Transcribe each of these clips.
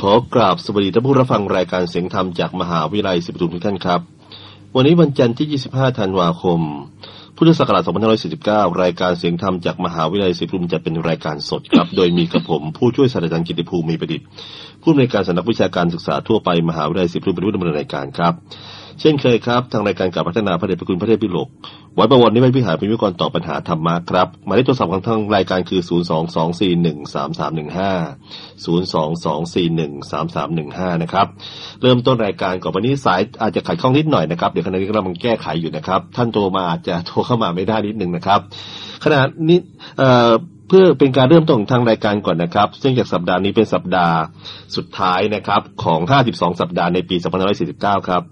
ขอกราบสวัสดีท่านผู้รับฟังรายการเสียงธรรมจากมหาวิทยาลัยศิริปทุมทุกท่านครับ วันนี้วันจันทร์ที่ 25 ธันวาคม พุทธศักราช 2549 รายการเสียงธรรมจากมหาวิทยาลัยศิริปทุมจะเป็นรายการสดครับ โดยมีกระผมผู้ช่วยศาสตราจารย์กิติภูมิมีประดิษฐ์ผู้อำนวยการสำนักวิชาการศึกษาทั่วไปมหาวิทยาลัยศิริปทุมเป็นผู้ดำเนินรายการครับ เช่นเคยครับ ทางรายการกับพัฒนาพระเดชพระคุณพระเทพพิโลกไว้ประวันนี้ไม่พิหารเป็นวิกรตอบปัญหาธรรมะครับหมายเลขโทรศัพท์ของทางรายการคือ 0 2 2 4 1 3 3 1 5 0 2 2 4 1 3 3 1 5 นะครับ เริ่มต้นรายการก่อนวันนี้สายอาจจะขัดข้องนิดหน่อยนะครับ เดี๋ยวขณะนี้กำลังแก้ไขอยู่นะครับ ท่านโทรมาอาจจะโทรเข้ามาไม่ได้นิดนึงนะครับขณะนี้เอ่อ เพื่อเป็นการเริ่มต้นของทางรายการก่อนนะครับ ซึ่งจากสัปดาห์นี้เป็นสัปดาห์สุดท้ายนะครับของ 52 สัปดาห์ในปี 2549 ครับ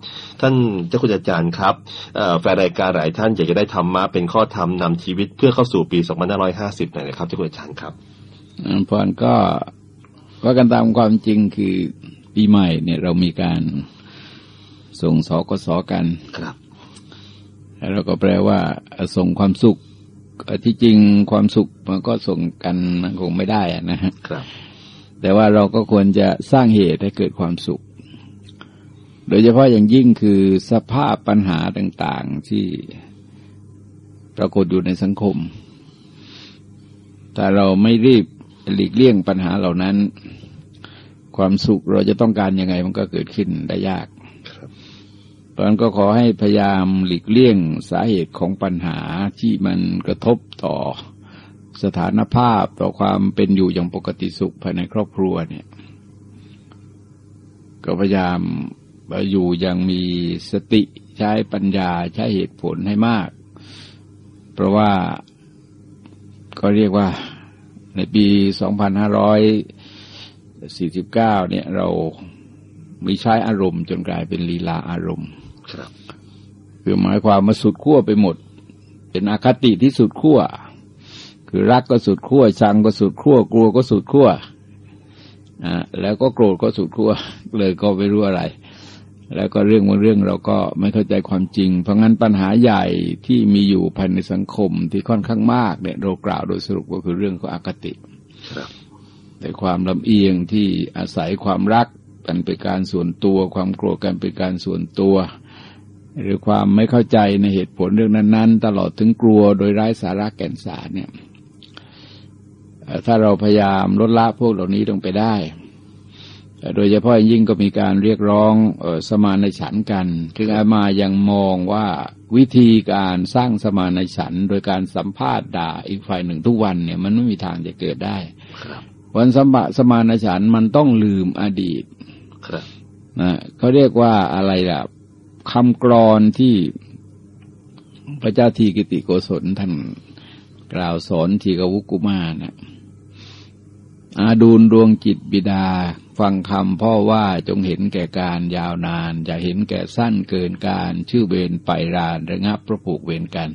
ท่านเจ้าคุณอาจารย์ครับเอ่อแฟนรายการหลายท่านอยากจะได้ธรรมะเป็นข้อธรรมนำชีวิตเพื่อเข้าสู่ปี 2550หน่อยนะครับเจ้าคุณอาจารย์ครับพรก็ว่ากันตามความจริงคือปีใหม่เนี่ยเรามีการส่งสกสกันครับ แล้วก็แปลว่าส่งความสุข ที่จริงความสุขมันก็ส่งกันมันคงไม่ได้อะนะฮะครับแต่ว่าเราก็ควรจะสร้างเหตุให้เกิดความสุข โดยเฉพาะอย่างยิ่งคือสภาพปัญหาต่างๆที่ปรากฏอยู่ในสังคม แต่เราไม่รีบหลีกเลี่ยงปัญหาเหล่านั้น ความสุขเราจะต้องการยังไงมันก็เกิดขึ้นได้ยากครับ เพราะนั้นก็ขอให้พยายามหลีกเลี่ยงสาเหตุของปัญหาที่มันกระทบต่อสถานภาพต่อความเป็นอยู่อย่างปกติสุขภายในครอบครัวเนี่ย ก็พยายามอยู่อย่างมีสติใช้ปัญญาใช้เหตุผลให้มาก เพราะว่าก็เรียกว่าในปี 2549 เนี่ยเรามีใช้อารมณ์จนกลายเป็นลีลาอารมณ์ ครับคือหมายความมาสุดขั้วไปหมด เป็นอคติที่สุดขั้ว คือรักก็สุดขั้ว ชังก็สุดขั้ว กลัวก็สุดขั้วอ่าแล้วก็โกรธก็สุดขั้ว เลยก็ไม่รู้อะไร แล้วก็เรื่องบางเรื่องเราก็ไม่เข้าใจความจริง เพราะงั้นปัญหาใหญ่ที่มีอยู่ภายในสังคมที่ค่อนข้างมากเนี่ยเรากล่าวโดยสรุปก็คือเรื่องของอคติครับแต่ความลำเอียงที่อาศัยความรักกันเป็นการส่วนตัว ความโกรธกันเป็นการส่วนตัว หรือความไม่เข้าใจในเหตุผลเรื่องนั้น ๆ ตลอดถึงกลัวโดยไร้สาระแก่นสารเนี่ยเอ่อถ้าเราพยายามลดละพวกเหล่านี้ลงไปได้เอ่อโดยเฉพาะอย่างยิ่งก็มีการเรียกร้องเออสมานฉันท์กันถึงอามายังมองว่าวิธีการสร้างสมานฉันท์โดยการสัมภาษณ์ด่าอีกฝ่ายหนึ่งทุกวันเนี่ย มันไม่มีทางจะเกิดได้ครับวันสมบะสมานฉันท์มันต้องลืมอดีตครับนะเขาเรียกว่าอะไรล่ะ คำกรอนที่พระเจ้าทีกิติโกศลท่านกล่าวสอนทีกวุกุมานะอาดูลดวงจิตบิดา ฟังคำพ่อว่าจงเห็นแก่การยาวนาน อย่าเห็นแก่สั้นเกินการชื่อเวรไปรานระงับพระผูกเวรกัน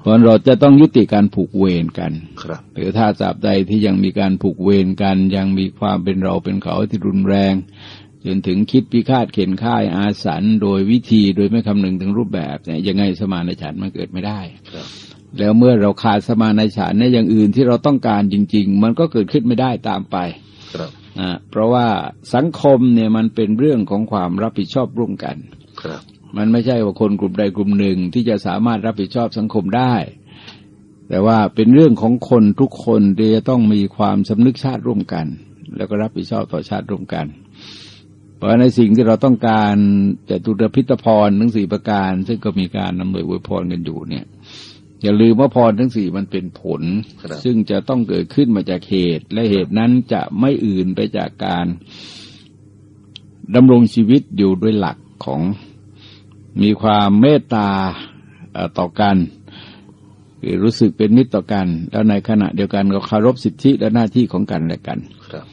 เพราะเราจะต้องยุติการผูกเวรกันครับหรือถ้าตราบใดที่ยังมีการผูกเวรกัน ยังมีความเป็นเราเป็นเขาที่รุนแรง จนถึงคิดพิฆาตเข็นฆ่าอาสันโดยวิธีโดยไม่คำนึงถึงรูปแบบเนี่ยยังไงสมานฉันท์มันเกิดไม่ได้ครับแล้วเมื่อเราขาดสมานฉันท์ในอย่างอื่นที่เราต้องการจริง ๆ มันก็เกิดขึ้นไม่ได้ตามไปครับนะเพราะว่าสังคมเนี่ยมันเป็นเรื่องของความรับผิดชอบร่วมกันครับมันไม่ใช่ว่าคนกลุ่มใดกลุ่มหนึ่งที่จะสามารถรับผิดชอบสังคมได้ แต่ว่าเป็นเรื่องของคนทุกคนที่จะต้องมีความสำนึกชาติร่วมกัน แล้วก็รับผิดชอบต่อชาติร่วมกัน เพราะในสิ่งที่เราต้องการจะตุรพิทพรทั้งสี่ประการ ซึ่งก็มีการนำเลยอวยพรกันอยู่เนี่ยอย่าลืมว่าพรทั้งสี่มันเป็นผลครับซึ่งจะต้องเกิดขึ้นมาจากเหตุ และเหตุนั้นจะไม่อื่นไปจากการดำรงชีวิตอยู่ด้วยหลักของมีความเมตตาเอ่อต่อกันคือรู้สึกเป็นมิตรต่อกัน แล้วในขณะเดียวกันก็เคารพสิทธิและหน้าที่ของกันและกัน ครับ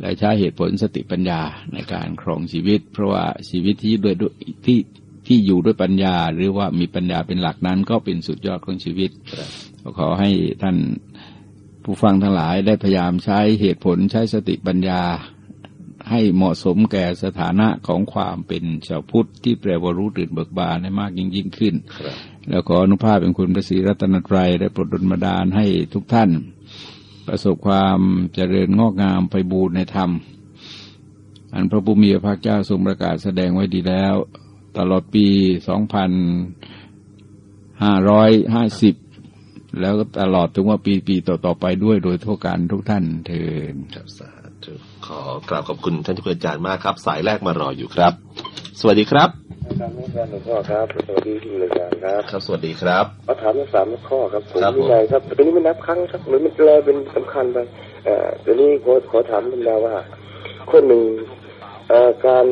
และใช้เหตุผลสติปัญญาในการครองชีวิต เพราะว่าชีวิตที่ด้วยด้วยที่ที่อยู่ด้วยปัญญา หรือว่ามีปัญญาเป็นหลักนั้น ก็เป็นสุดยอดของชีวิตครับก็ขอให้ท่านผู้ฟังทั้งหลายได้พยายามใช้เหตุผลใช้สติปัญญา ให้เหมาะสมแก่สถานะของความเป็นชาวพุทธที่แปลว่ารู้ตื่นเบิกบานให้มากยิ่งยิ่งขึ้น แล้วขออนุภาพเป็นคุณพระศรีรัตนตรัยได้โปรดดลบันดาลให้ทุกท่าน ประสบความเจริญงอกงามไปบูรณนธรรม อันพระบุมีพระเจ้าทรงประกาศแสดงไว้ดีแล้ว ตลอดปีสองพันห้าร้อยห้าสิบแล้วก็ตลอดถึงว่าปีปีต่อๆไปด้วยโดยทั่วกันทุกท่านเถิดครับสาธุขอกราบขอบคุณท่านที่เป็นอาจารย์มากครับ สายแรกมารออยู่ครับ สวัสดีครับ จารย์นิรันดร์หลวงพ่อครับสวัสดีที่รายการครับครับ สวัสดีครับมาถามมาสามข้อครับผมครับผมวินัยครับแต่ตัวนี้ไม่นับครั้งครับเหมือนมันแปลเป็นสำคัญไปเอ่อตัวนี้ขอขอถามธรรมดาว่าคนหนึ่งเอ่อการ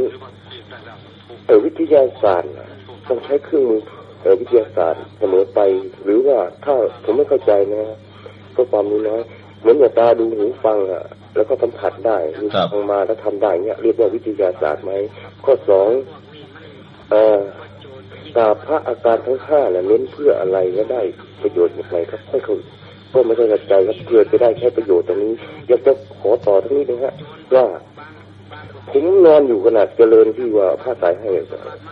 เอ่อวิทยาศาสตร์น่ะต้องใช้เครื่องมือเอ่อวิทยาศาสตร์เสมอไป หรือว่าถ้าผมไม่เข้าใจนะก็ความรู้น้อยเหมือนอย่างตาดูหูฟังอะแล้วก็สัมผัสได้หูครับฟังมาแล้วทำได้เนี่ยเรียกว่าวิทยาศาสตร์ไหมข้อสองเอ่อตาพระอาการทั้งห้าเนี่ยเน้นเพื่ออะไรและได้ประโยชน์อย่างไรครับไม่เข้าก็ไม่เข้าใจครับเพื่อจะได้แค่ประโยชน์ตรงนี้ อยากจะขอต่อทั้งนี้นะฮะว่าผมนอนอยู่ขนาดเจริญที่ว่าพระสายให้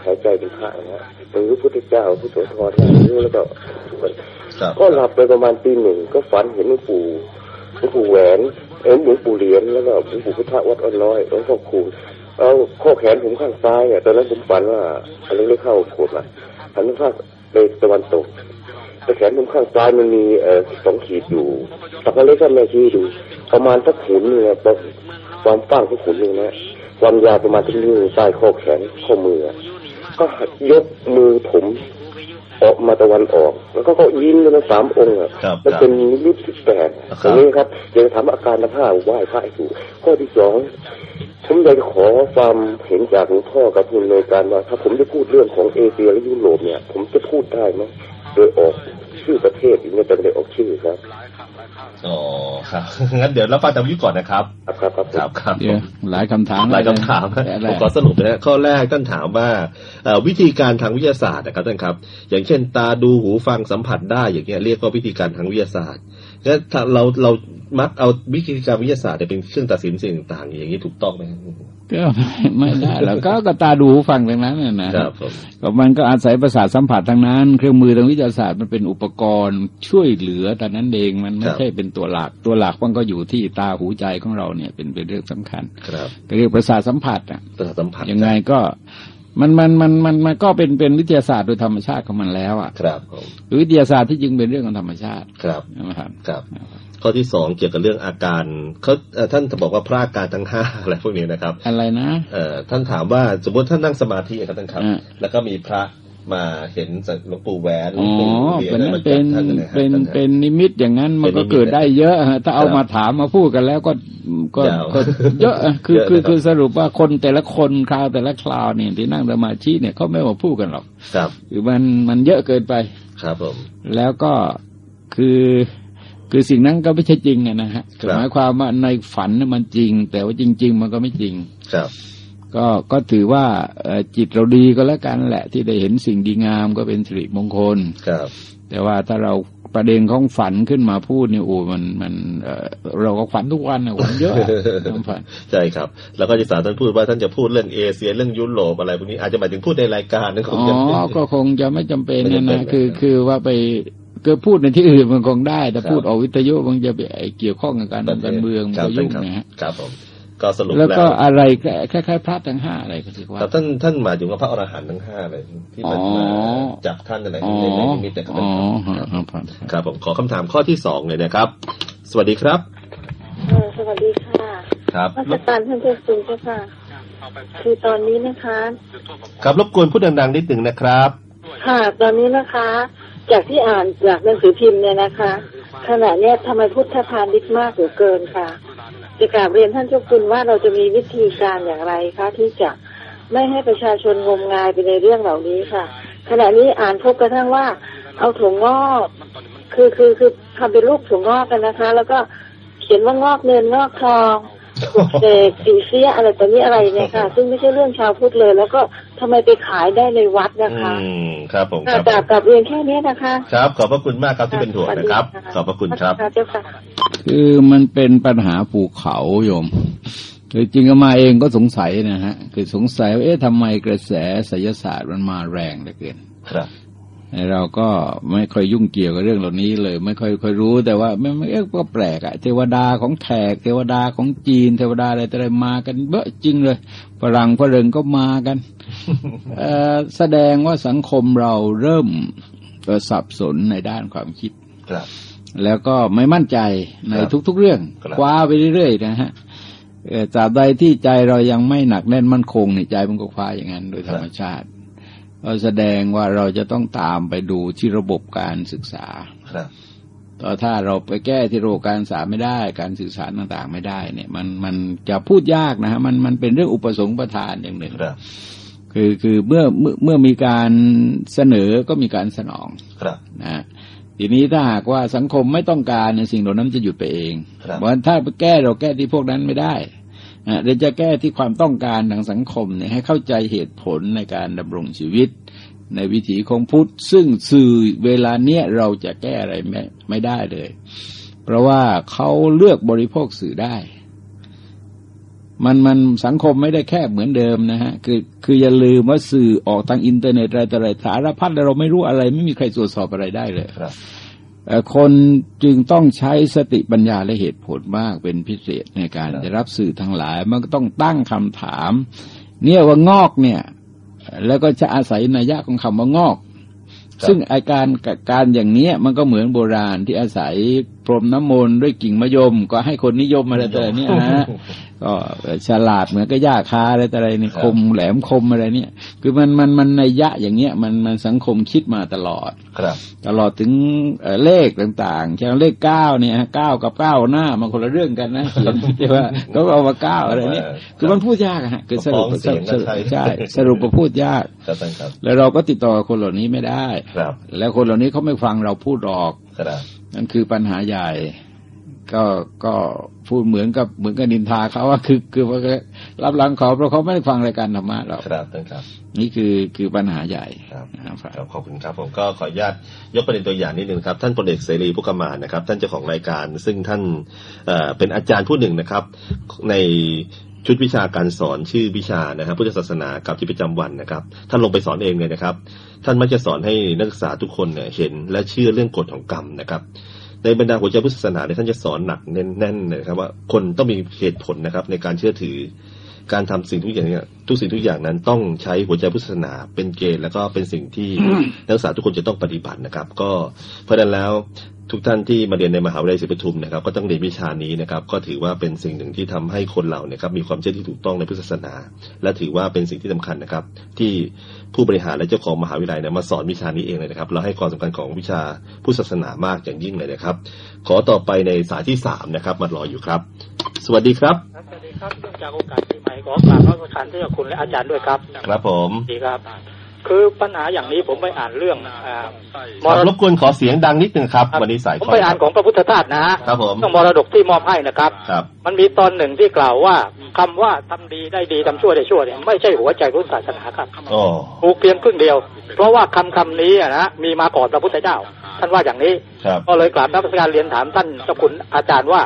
หายใจเป็นพระนะฮะหรือพระพุทธเจ้าพระโสธรนะหรือแล้วก็ก็หลับไปประมาณตีหนึ่งก็ฝันเห็นหลวงปู่หลวงปู่แหวนเอ็นหลวงปู่เหรียญแล้วก็หลวงปู่พุทธวัดอ้อนน้อยหลวงพ่อคูณ เอาข้อแขนผมข้างซ้ายอะตอนนั้นผมฝันว่าอะไรไม่เข้าโกดอะหันข้างไปตะวันตกแต่แขนผมข้างซ้ายมันมีเอ่อสองขีดอยู่ตะกะเล็กก็แม่ชี้ดู ประมาณสักขุนหนึงอะประความกว้างสักขุนหนึ่งนะความยาวประมาณที่นิ้วใต้ข้อแขนข้อมืออะก็ยกมือผมออกมาตะวันออก แล้วก็ก็ยิ้มกันมาสามองค์อะครับมันเป็นนิมิตที่แปดครับตรงนี้ครับอยากจะถามอาการทั้งห้าไหว้พระให้ถูกข้อที่สอง ผมอยากจะขอความเห็นจากหลวงพ่อกับคุณในการว่าถ้าผมจะพูดเรื่องของเอเชียและยุโรปเนี่ย ผมจะพูดได้ไหมโดยออกชื่อประเทศอีกเนี่ยแต่ไม่ได้ออกชื่อครับอ๋อครับงั้นเดี๋ยวเราฟังจากวิวก่อนนะครับ ครับครับครับครับครับเดี๋ยวหลายคำถามหลายคำถามแต่แรผมกขอสรุปนะฮะข้อแรกท่านถามว่าเอ่อวิธีการทางวิทยาศาสตร์นะครับท่านครับ อย่างเช่น ตาดูหูฟังสัมผัสได้อย่างเงี้ยเรียกว่าวิธีการทางวิทยาศาสตร์ แล้วถ้าเราเรามักเอาวิธีการวิทยาศาสตร์เนี่ยเป็นเครื่องตัดสินสิ่งต่างๆอย่างนี้ถูกต้องไหมครับก็ไม่ได้แล้วก็ก็ตาดูหูฟังทั้งนั้นน่ะนะครับผมก็มันก็อาศัยประสาทสัมผัสทั้งนั้น เครื่องมือทางวิทยาศาสตร์มันเป็นอุปกรณ์ช่วยเหลือแต่นั้นเองมันไม่ใช่เป็นตัวหลักตัวหลักมันก็อยู่ที่ตาหูใจของเราเนี่ยเป็นเป็นเรื่องสำคัญ ครับก็เรียกประสาทสัมผัสอะประสาทสัมผัสยังไงก็ มันมันมันมันมันก็เป็นเป็นวิทยาศาสตร์โดยธรรมชาติของมันแล้วอะครับผมวิทยาศาสตร์ที่จริงเป็นเรื่องของธรรมชาติครับนะครับครับ ข้อที่สองเกี่ยวกับเรื่องอาการเขาเอ่อท่านจะบอกว่าพระอาการทั้งห้าอะไรพวกนี้นะครับ อะไรนะเอ่อท่านถามว่าสมมติท่านนั่งสมาธิครับท่านครับอ่าแล้วก็มีพระ มาเห็นหลวงปู่แหวนหลอ๋วองปู่เหรียญเป็นอะไรมาเป็จากนท่านนะฮะเป็นท่านฮะเป็นนิมิตอย่างนั้นมันเป็นนิก็มิตเกิดได้เยอะฮะถ้าเอาครับมาถามมาพูดกันแล้วก็ก็ยาวก็เยอะอะคือเยอะคือนะครับคือสรุปว่าคนแต่ละคนคราวแต่ละคราวเนี่ยที่นั่งสมาธิเนี่ยเขาไม่มาพูดกันหรอกครับคือมันมันเยอะเกินไปครับผมแล้วก็คือคือสิ่งนั้นก็ไม่ใช่จริงอะนะฮะครับหมายความว่าในฝันน่ะมันจริง แต่ว่าจริง ๆ มันก็ไม่จริงครับ ก็ก็ถือว่าเอ่อจิตเราดีก็แล้วกันแหละ ที่ได้เห็นสิ่งดีงามก็เป็นสิริมงคลครับ แต่ว่าถ้าเราประเด็นของฝันขึ้นมาพูดเนี่ยโอ้มันมันเอ่อเราก็ฝันทุกวันนะฝันเยอะอะความฝันใช่ครับ แล้วก็ที่สามท่านพูดว่าท่านจะพูดเรื่องเอเชียเรื่องยุโรปอะไรพวกนี้อาจจะหมายถึงพูดในรายการนะคอ๋งจะอก็คงจะไม่จำเป็นไม่นะจำเป็นนะคือนะคือว่าไปคือพูดในที่อื่นมันคงได้ แต่ครับพูดออกวิทยุมันจะไปไอ้เกี่ยวข้องกับการเมืองการเมืองมันครับก็ยุ่งครับนะฮะครับผม ก็สรุปแล้วแล้วก็อะไรคล้ายๆพระทั้งห้าอะไรก็ถือว่าครับท่านท่านหมายถึงว่าพระอรหันต์ทั้งห้าเลยที่มันอ๋อมาจับท่านอะไรอ๋อในในนิมิตแต่ครับอ๋อครับครับครับครับผมขอคำถามข้อที่สองเลยนะครับ สวัสดีครับเออสวัสดีค่ะครับมาสการท่านเจ้าคุณเจ้าค่ะคือตอนนี้นะคะ ครับรบกวนพูดดังๆนิดหนึ่งนะครับ ค่ะ ตอนนี้นะคะ จากที่อ่านจากหนังสือพิมพ์เนี่ยนะคะขณะเนี้ยทำไมพุทธทานนิดมากเหลือเกินค่ะ จะกราบเรียนท่านเจ้าคุณว่าเราจะมีวิธีการอย่างไรคะที่จะไม่ให้ประชาชนงมงายไปในเรื่องเหล่านี้ค่ะ ขณะนี้อ่านพบกระทั่งว่า เอาถั่วงอก คือคือคือทำเป็นรูปถั่วงอกกันนะคะ แล้วก็เขียนว่างอกเงินงอกทอง เด็กสีเสียอะไรต่อนี้อะไรเนี่ยค่ะ ซึ่งไม่ใช่เรื่องชาวพุทธเลย แล้วก็ทำไมไปขายได้ในวัดนะคะ อืมครับผมคค่ะรับกราบกราบเรียนแค่นี้นะคะ ครับ ขอบพระคุณมากครับที่เป็นห่วงนะครับ ขอบพระคุณครับเจ้าค่ะคือมันเป็นปัญหาภูเขาโยมคือจริงๆมาเองก็สงสัยนะฮะ คือสงสัยว่าเอ๊ะทำไมกระแสไสยศาสตร์มันมาแรงเหลือเกินครับ เราก็ไม่ค่อยยุ่งเกี่ยวกับเรื่องเหล่านี้เลย ไม่ค่อยค่อยรู้ แต่ว่าไม่ไม่ก็แปลกอะเทวดาของแขก เทวดาของจีน เทวดาอะไรแต่อะไรมากันเบอะจริงเลยฝรั่งฝรั่งก็มากันเอ่อแสดงว่าสังคมเราเริ่มเอ่อสับสนในด้านความคิดครับแล้วก็ไม่มั่นใจในครับทุก ๆ เรื่องครับคว้าไปเรื่อยๆนะฮะเอ่อตราบใดที่ใจเรายังไม่หนักแน่นมั่นคงในใจมันก็คว้าอย่างนั้นโดยธรรมชาติก็ แสดงว่าเราจะต้องตามไปดูที่ระบบการศึกษาครับต่อถ้าเราไปแก้ที่ระบบการศึกษาไม่ได้ การสื่อสารต่างๆ ไม่ได้ เนี่ย มันมันจะพูดยากนะฮะมันมันเป็นเรื่องอุปสงค์ประทานอย่างหนึ่งครับคือคือเมื่อเมื่อเมื่อมีการเสนอก็มีการสนองครับนะฮะทีนี้ถ้าหากว่าสังคมไม่ต้องการเนี่ยสิ่งเหล่านั้นจะหยุดไปเองครับเพราะฉะนั้นถ้าไปแก้เราแก้ที่พวกนั้นไม่ได้อะ เราจะแก้ที่ความต้องการทางสังคมเนี่ยให้เข้าใจเหตุผลในการดำรงชีวิต ในวิถีของพุทธ ซึ่งสื่อเวลาเนี้ยเราจะแก้อะไรไม่ไม่ได้เลย เพราะว่าเขาเลือกบริโภคสื่อได้ มันมันสังคมไม่ได้แคบเหมือนเดิมนะฮะคือคืออย่าลืมว่าสื่อออกทางอินเทอร์เน็ตอะไรต่ออะไรสารพัดเราไม่รู้อะไร ไม่มีใครตรวจสอบอะไรได้เลยครับ คนจึงต้องใช้สติปัญญาและเหตุผลมากเป็นพิเศษในการจะรับสื่อทั้งหลาย มันก็ต้องตั้งคำถาม เนี่ยว่างอกเนี่ย แล้วก็จะอาศัยนัยยะของคำว่างอก ซึ่งอาการการอย่างเนี้ยมันก็เหมือนโบราณที่อาศัย พรมน้ำมนต์ด้วยกิ่งมะยม ก็ให้คนนิยมอะไรแต่ละเนี่ยนะฮะก็ฉลาดเหมือนกับย่าคาอะไรแต่อะไรเนี่ยครับคมแหลมคมอะไรเนี่ย คือมันมันมันในยยะอย่างเงี้ยมันมันสังคมคิดมาตลอดครับ ตลอดถึงเอ่อเลขต่างๆเช่นเลขเก้าเนี่ยฮะเก้ากับเก้าหน้ามันคนละเรื่องกันนะเขียนใช่ไหมก็เอามาเก้าอะไรเนี่ยครับคือมันพูดยากอะฮะคือสรุปพ้องเสียงสรุปกันใช่ใช่สรุปมาพูดยากครับท่านครับแล้วเราก็ติดต่อกับคนเหล่านี้ไม่ได้ครับแล้วคนเหล่านี้เขาไม่ฟังเราพูดหรอกครับ นั่นคือปัญหาใหญ่ ก็ก็พูดเหมือนกับเหมือนกับนินทาเขาว่าคือคือว่ารับหลังเขาเพราะเขาไม่ได้ฟังรายการธรรมะหรอกครับท่านครับ นี่คือคือปัญหาใหญ่ครับนะครับครับขอบคุณครับ ผมก็ขออนุญาตยกประเด็นตัวอย่างนิดหนึ่งครับ ท่านพลเอกเสรีผู้กำมานนะครับ ท่านเจ้าของรายการ ซึ่งท่านเอ่อเป็นอาจารย์ผู้หนึ่งนะครับ ใน ชุดวิชาการสอนชื่อวิชานะครับพุทธศาสนากับชีวิตประจำวันนะครับ ท่านลงไปสอนเองเลยนะครับ ท่านมักจะสอนให้นักศึกษาทุกคนเนี่ยเห็นและเชื่อเรื่องกฎของกรรมนะครับ ในบรรดาหัวใจพุทธศาสนาเนี่ยท่านจะสอนหนักแน่นๆเลยนะครับ ว่าคนต้องมีเหตุผลนะครับ ในการเชื่อถือ การทำสิ่งทุกอย่างเนี่ยทุกสิ่งทุกอย่างนั้นต้องใช้หัวใจพุทธศาสนาเป็นเกณฑ์แล้วก็เป็นสิ่งที่นักศึกษาทุกคนจะต้องปฏิบัตินะครับ ก็เพราะฉะนั้นแล้ว ทุกท่านที่มาเรียนในมหาวิทยาลัยศรีปทุมนะครับ ก็ต้องเรียนวิชานี้นะครับ ก็ถือว่าเป็นสิ่งหนึ่งที่ทำให้คนเราเนี่ยครับมีความเชื่อที่ถูกต้องในพุทธศาสนา และถือว่าเป็นสิ่งที่สำคัญนะครับ ที่ผู้บริหารและเจ้าของมหาวิทยาลัยเนี่ยมาสอนวิชานี้เองเลยนะครับ เราให้ความสำคัญของวิชาพุทธศาสนามากอย่างยิ่งเลยนะครับ ขอต่อไปในสายที่สามนะครับมารออยู่ครับ สวัสดีครับครับสวัสดีครับเนื่องจากโอกาสปีใหม่ขอกราบพระประธานที่คุณและอาจารย์ด้วยครับ ครับผมดีครับ คือปัญหาอย่างนี้ผมไปอ่านเรื่องอ่ามครรับดรกบกวนขอเสียงดังนิดนึงครับ วันนี้สายผมไปอ่านของพระพุทธทาสนะฮะครับผมเรื่องมรดกที่มอบให้นะครับครับ มันมีตอนหนึ่งที่กล่าวว่าคำว่าทำดีได้ดีทำชั่วได้ชั่วเนี่ยไม่ใช่หัวใจของศาสนาครับโอ้ถูกเพียงครึ่งเดียว เพราะว่าคำคำนี้อะนะมีมาก่อนพระพุทธเจ้า ท่านว่าอย่างนี้ครับก็เลยกราบนักวิชาการเรียนถามท่านเจ้าคุณอาจารย์ว่า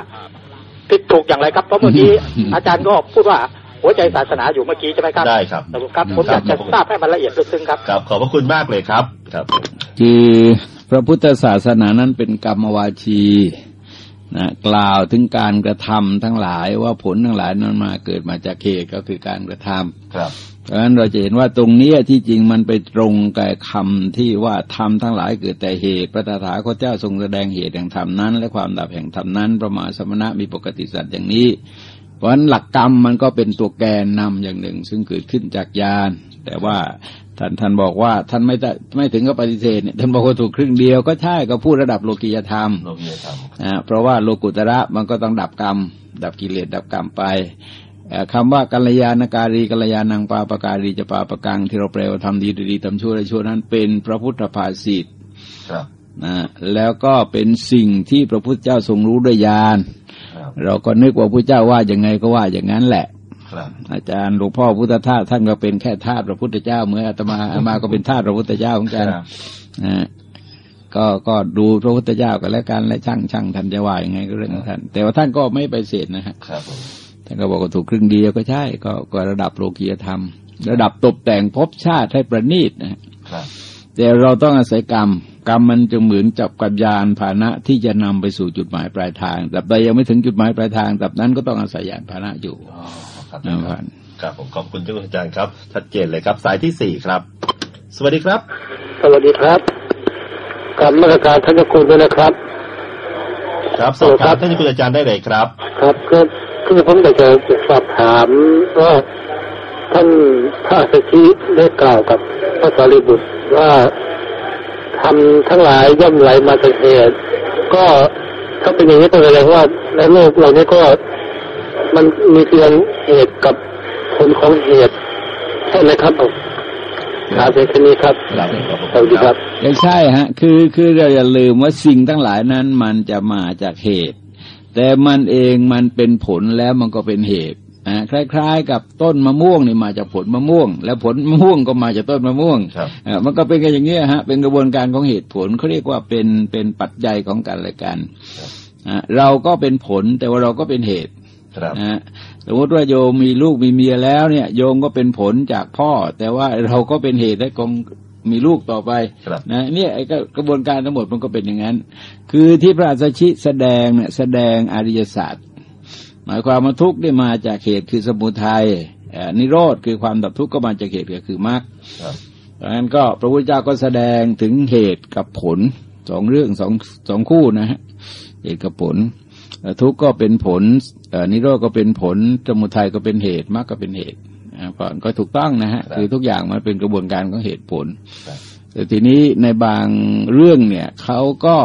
ผิดถูกอย่างไรครับเพราะเมื่อกี้อาจารย์ก็พูดว่า หัวใจศาสนาอยู่เมื่อกี้ใช่ไหมครับได้ครับครับผมอยากจะทราบให้มันละเอียดลึกซึ้งครับครับ ขอบพระคุณมากเลยครับครับ คือพระพุทธศาสนานั้นเป็นกรรมวาชีนะกล่าวถึงการกระทำทั้งหลายว่าผลทั้งหลายนั้นมาเกิดมาจากเหตุก็คือการกระทำครับเพราะฉะนั้นเราจะเห็นว่าตรงเนี้ยที่จริงมันไปตรงกับคำที่ว่าทำทั้งหลายเกิดแต่เหตุ พระตถาคตเจ้าทรงแสดงเหตุแห่งธรรมนั้น และความดับแห่งธรรมนั้นประมาณสมณะมีปกติสัตว์อย่างนี้ เพราะฉะนั้นหลักกรรมมันก็เป็นตัวแกนนำอย่างหนึ่ง ซึ่งเกิดขึ้นจากญาณแต่ว่าท่านท่านบอกว่าท่านไม่ได้ไม่ถึงกับปฏิเสธเนี่ยท่านบอกว่าถูกครึ่งเดียวก็ใช่ก็พูดระดับโลกียธรรมโลกียธรรมนะเพราะว่าโลกุตระมันก็ต้องดับกรรม ดับกิเลสดับกรรมไปเอ่อคำว่ากัลยาณการีกัลยาณังปาปการีจะปาปกังที่เราแปลว่าทำดีดีทำชั่วได้ชั่วนั้นเป็นพระพุทธภาษิตครับนะแล้วก็เป็นสิ่งที่พระพุทธเจ้าทรงรู้ด้วยญาณครับ เราก็นึกว่าพระเจ้าว่าอย่างไงก็ว่าอย่างนั้นแหละครับอาจารย์หลวงพ่อพุทธทาสท่านก็เป็นแค่ทาสพระพุทธเจ้าเหมื่อนอาตมาอาตมาก็เป็นทาสพระพุทธเจ้าเหมือนกันครับนะฮะก็ก็ดูพระพุทธเจ้ากันแล้วกันและช่างช่างท่านจะว่ายังไงก็เรื่องของท่าน แต่ว่าท่านก็ไม่ไปเสดนะฮะครับผมท่านก็บอกว่าถูกครึ่งเดียวก็ใช่ ก็ก็ระดับโลกียธรรม ระดับตกแต่งภพชาติให้ประณีตนะฮะครับแแต่เราต้องอาศัยกรรมก รรมมันจึงเหมือนจับกับยานพาหนะที่จะนำไปสู่จุดหมายปลายทาง แต่ใดยังไม่ถึงจุดหมายปลายทางแต่นั้นก็ต้องอาศัยยานพาหนะอยู่อ๋อครับนะครับครับผมขอบคุณเจ้าคุณอาจารย์ครับชัดเจนเลยครับ สายที่สี่ครับ สวัสดีครับ สวัสดีครับกรรมราชการท่านเจ้าคุณด้วยนะครับ ครับสอบถามท่านเจ้าคุณอาจารย์ได้เลยครับ ครับก็คือผมอยากจะสอบถามว่าท่านพระสักขีได้กล่าวกับพระสารีบุตรว่า ทำทั้งหลายย่อมไหลมาจากเหตุ ก็ถ้าเป็นอย่างนี้ก็แสดงว่าในโลกเรานี้ก็มันมีเพียงเหตุกับผลของเหตุใช่ไหมครับผมถามเพียงแค่นี้ครับครับสวัสดีครับไม่ใช่ฮะ คือคือเราอย่าลืมว่าสิ่งทั้งหลายนั้นมันจะมาจากเหตุ แต่มันเองมันเป็นผลแล้วมันก็เป็นเหตุอ่า คล้าย ๆ กับต้นมะม่วงนี่มาจากผลมะม่วง แล้วผลมะม่วงก็มาจากต้นมะม่วงครับอ่ามันก็เป็นกันอย่างเงี้ยฮะเป็นกระบวนการของเหตุผลเขาเรียกว่าเป็นเป็นปัจจัยของกันและกันอ่าเราก็เป็นผลแต่ว่าเราก็เป็นเหตุครับนะฮะสมมติว่าโยมมีลูกมีเมียแล้วเนี่ย โยมก็เป็นผลจากพ่อ แต่ว่าเราก็เป็นเหตุให้กงมีลูกต่อไปครับนะเนี่ยไอ้ก็กระบวนการทั้งหมดมันก็เป็นอย่างนั้น คือที่พระอัสสชิแสดงเนี่ยแสดงอริยสัจห มายความว่าทุกข์ได้มาจากเหตุคือสมุทัยเอ่อนิโรธคือความดับทุกข์ก็มาจากเหตุก็คือมรรคครับเพราะฉะนั้นก็พระพุทธเจ้าก็แสดงถึงเหตุกับผลสองเรื่องสองสองคู่นะฮะเหตุกับผลเอ่อทุกข์ก็เป็นผลเอ่อนิโรธก็เป็นผลสมุทัยก็เป็นเหตุมรรคก็เป็นเหตุอ่าก่อนก็ถูกต้องนะฮะคือทุกอย่างมันเป็นกระบวนการของเหตุผลครับแต่ทีนี้ในบางเรื่องเนี่ยเขาก็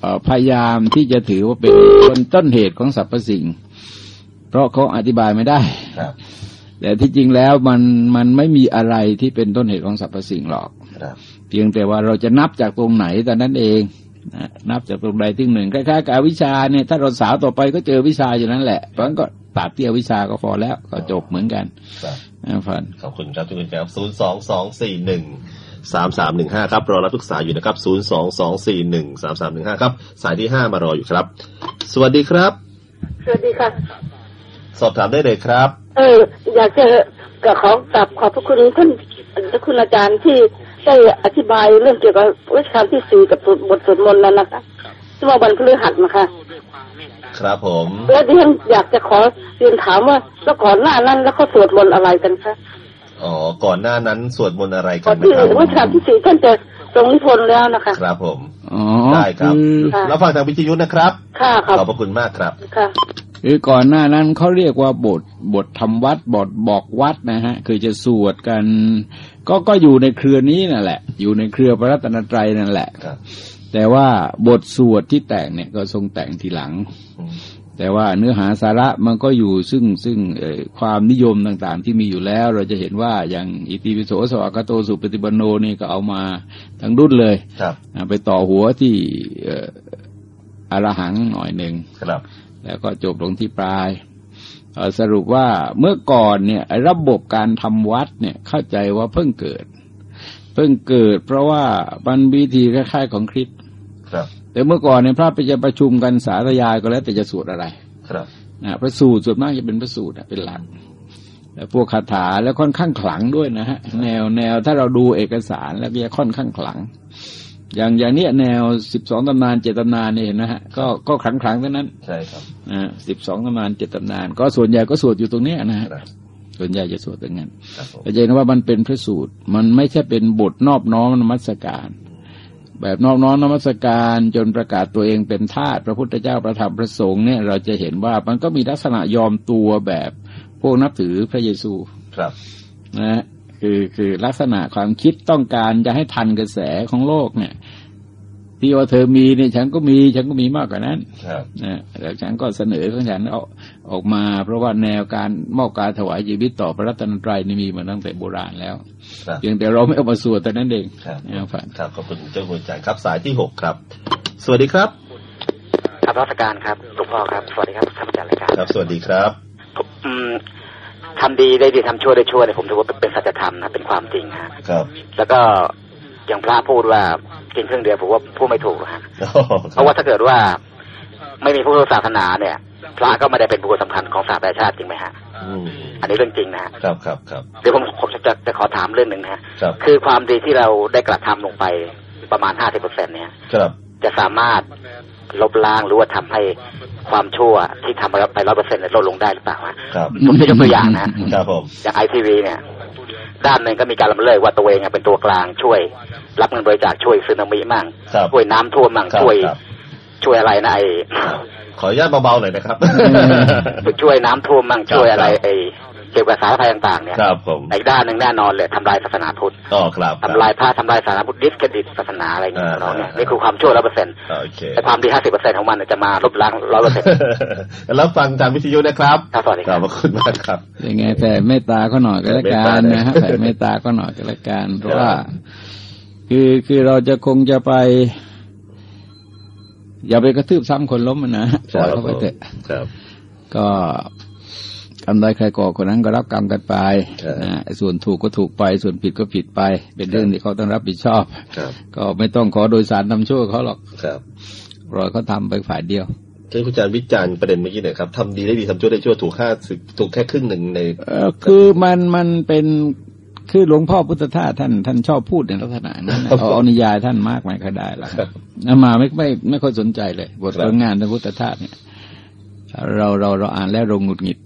เอ่อพยายามที่จะถือว่าเป็นต้นต้นเหตุของสรรพสิ่ง เพราะเขาอธิบายไม่ได้ครับแต่ที่จริงแล้วมันมันไม่มีอะไรที่เป็นต้นเหตุของสรรพสิ่งหรอกครับเพียงแต่ว่าเราจะนับจากตรงไหนแต่นั้นเองนะนับจากตรงใดที่หนึ่งคล้ายๆกับอวิชชาเนี่ยถ้าเราสาวต่อไปก็เจอวิชาอยู่นั้นแหละเพราะฉะนั้นก็ตัดที่อวิชชาก็พอแล้วก็จบเหมือนกันครับนะฟันขอบคุณครับทุกคนครับศูนย์สองสองสี่หนึ่งสามสามหนึ่งห้าครับรอรับทุกสายอยู่นะครับศูนย์สองสองสี่หนึ่งสามสามหนึ่งห้าครับ สายที่ห้ามารออยู่ครับ สวัสดีครับ สวัสดีค่ะ สอบถามได้เลยครับ เออ อยากจะกับขอกลับขอบพระคุณท่านพระคุณอาจารย์ที่ได้อธิบายเรื่องเกี่ยวกับวิชาที่สี่กับบทสวดมนต์นั้นนะคะที่ว่าวันพฤหัสนะคะครับผม แล้วดิฉันอยากจะขอเรียนถามว่าแล้วก่อนหน้านั้นแล้วเขาสวดมนต์อะไรกันคะอ๋อ ก่อนหน้านั้นสวดมนต์อะไรก่กัอนนที่นะครับวิชาที่สี่ท่านจะทรงนิพนธ์แล้วนะคะ ครับผมอ๋อได้ครับคือค่ะแล้วฟังทางวิทยุนะครับ ค่ะครับขอบพระคุณมากครับค่ะ คือก่อนหน้านั้นเขาเรียกว่าบทบททำวัดบทบอกวัดนะฮะคือจะสวดกัน ก็ก็อยู่ในเครือนี้นั่นแหละ อยู่ในเครือพระรัตนตรัยนั่นแหละครับแต่ว่าบทสวดที่แต่งเนี่ยก็ทรงแต่งทีหลังอืมแต่ว่าเนื้อหาสาระมันก็อยู่ซึ่งซึ่งเอ่อความนิยมต่างๆ ที่มีอยู่แล้ว เราจะเห็นว่าอย่างอิติปิโสสวากาโตสุปฏิปันโนนี่ก็เอามาทั้งรุ่นเลยครับอ่าไปต่อหัวที่เอ่ออรหังหน่อยหนึ่งครับ แล้วก็จบลงที่ปลายเอ่อสรุปว่าเมื่อก่อนเนี่ยไอ้ระบบการทำวัดเนี่ยเข้าใจว่าเพิ่งเกิด เพิ่งเกิด เพราะว่ามันวิธีคล้ายๆของคริสต์ครับแต่เมื่อก่อนเนี่ยพระไปจะประชุมกันสาธยายก็แล้วแต่จะสวดอะไรครับนะพระสูตรส่วนมากจะเป็นพระสูตรอะเป็นหลักแต่พวกคาถาแล้วค่อนข้างขลังด้วยนะฮะแนวแนวถ้าเราดูเอกสารแล้วก็จะค่อนข้างขลัง อย่างอย่างเนี้ยแนวสิบสองตำนานเจตำนานเนี่ยเห็นนะฮะก็ก็ขลังขลังๆทั้งนั้นใช่ครับนะสิบสองตำนานเจ็ดตำนาน ก็ส่วนใหญ่ก็สวดอยู่ตรงเนี้ยนะฮะครับส่วนใหญ่จะสวดตรงนั้นครับผมแต่จะเห็นว่ามันเป็นพระสูตร มันไม่ใช่เป็นบทนอบน้อมนมัสการ แบบนอบน้อมนมัสการจนประกาศตัวเองเป็นทาสพระพุทธเจ้าประทับพระสงฆ์เนี่ย เราจะเห็นว่ามันก็มีลักษณะยอมตัวแบบพวกนับถือพระเยซูครับนะฮะ คือคือลักษณะความคิดต้องการจะให้ทันกระแสของโลกเนี่ย ที่ว่าเธอมีเนี่ยฉันก็มีฉันก็มีมากกว่านั้นครับนะแล้วฉันก็เสนอของฉันเอาออกมา เพราะว่าแนวการมอบการถวายชีวิตต่อพระรัตนตรัยนี่มีมาตั้งแต่โบราณแล้วครับเพียงแต่เราไม่เอามาสวดแต่นั้นเองครับนะฟังครับขอบคุณเจ้าคุณอาจารย์ครับสายที่หกครับ สวัสดีครับครับรัชการครับหลวงพ่อครับ สวัสดีครับท่านอาจารย์รายการครับ สวัสดีครับผมอืม ทำดีได้ดีทำชั่วได้ชั่วเนี่ยผมถือว่าเป็นสัจธรรมนะเป็นความจริงฮะครับ แล้วก็อย่างพระพูดว่ากินเครื่องเดียวผมว่าพูดไม่ถูกฮะโอ้โหเพราะว่าถ้าเกิดว่าไม่มีพระพุทธศาสนาเนี่ย พระก็ไม่ได้เป็นบุคคลสำคัญของศาสตร์ประชาติจริงไหมฮะอืมอันนี้เรื่องจริงนะฮะครับครับครับเดี๋ยวผมผมจะจะขอถามเรื่องหนึ่งนะฮะครับคือความดีที่เราได้กระทำลงไปประมาณห้าสิบเปอร์เซ็นเนี่ยครับจะสามารถ ลบล้างหรือว่าทำให้ความชั่วที่ทำไปร้อยเปอร์เซ็นต์ลดลงได้หรือเปล่าฮะครับผมจะยกตัวอย่างนะครับผมอย่าง iTV เนี่ย ด้านหนึ่งก็มีการละเมิดว่าตัวเองอะเป็นตัวกลางช่วย รับเงินบริจาคช่วยซึนามิมั่งครับช่วยน้ำท่วมมั่งครับช่วยครับช่วยอะไรนะไอขออนุญาตเบาๆหน่อยนะครับ ช่วยน้ำท่วมมั่งครับช่วยอะไรครับไอเกี่ยวกับสาธารณภัยต่างๆเนี่ยครับผมอีกด้านหนึ่งแน่นอนเลยทำลายศาสนาพุทธอ๋อครับทำลายพระทำลายศาสนาพุทธ discredit ศาสนาอะไรอย่างเงี้ยอ่าเราเนี่ยอ่านี่คือความชั่วร้อยเปอร์เซ็นต์โอเคแต่ความดีห้าสิบเปอร์เซ็นต์ของมันเนี่ยจะมาลบล้างร้อยเปอร์เซ็นต์แล้วฟังทางวิทยุนะครับครับสวัสดีขคอรับบพระคุณมากครับยังไงแผ่เมตตาก็หน่อยก็แล้วกันนะฮะแผ่แผ่เมเมตตตาตาก็หน่อยก็แล้วกันเพราะว่า คือคือเราจะคงจะไปอย่าไปกระทืบซ้ำคนล้มมันนะปล่อยเขาไปเถอะครับก็ กรรมใดใครก่อคนนั้นก็รับกรรมกันไปครับนะส่วนถูกก็ถูกไป ส่วนผิดก็ผิดไป เป็นเรื่องที่เขาต้องรับผิดชอบครับก็ไม่ต้องขอโดยสารนำชั่วเขาหรอกครับปล่อยเขาทำไปฝ่ายเดียวที่คุณอาจารย์วิจารณ์ประเด็นเมื่อกี้หน่อยครับทำดีได้ดีทำชั่วได้ชั่วถูกห้าสิบถูกแค่ครึ่งหนึ่งในเออคือมันมันเป็นคือหลวงพ่อพุทธทาสท่านท่านชอบพูดในลักษณะนั้นนะเอาเอานิยายท่านมากไม่ค่อยได้ละครับอามาไม่ไม่ไม่ค่อยสนใจเลย บทครับผลงานพระพุทธทาสเนี่ย เราเราเราอ่านแล้วเราหงุดหงิด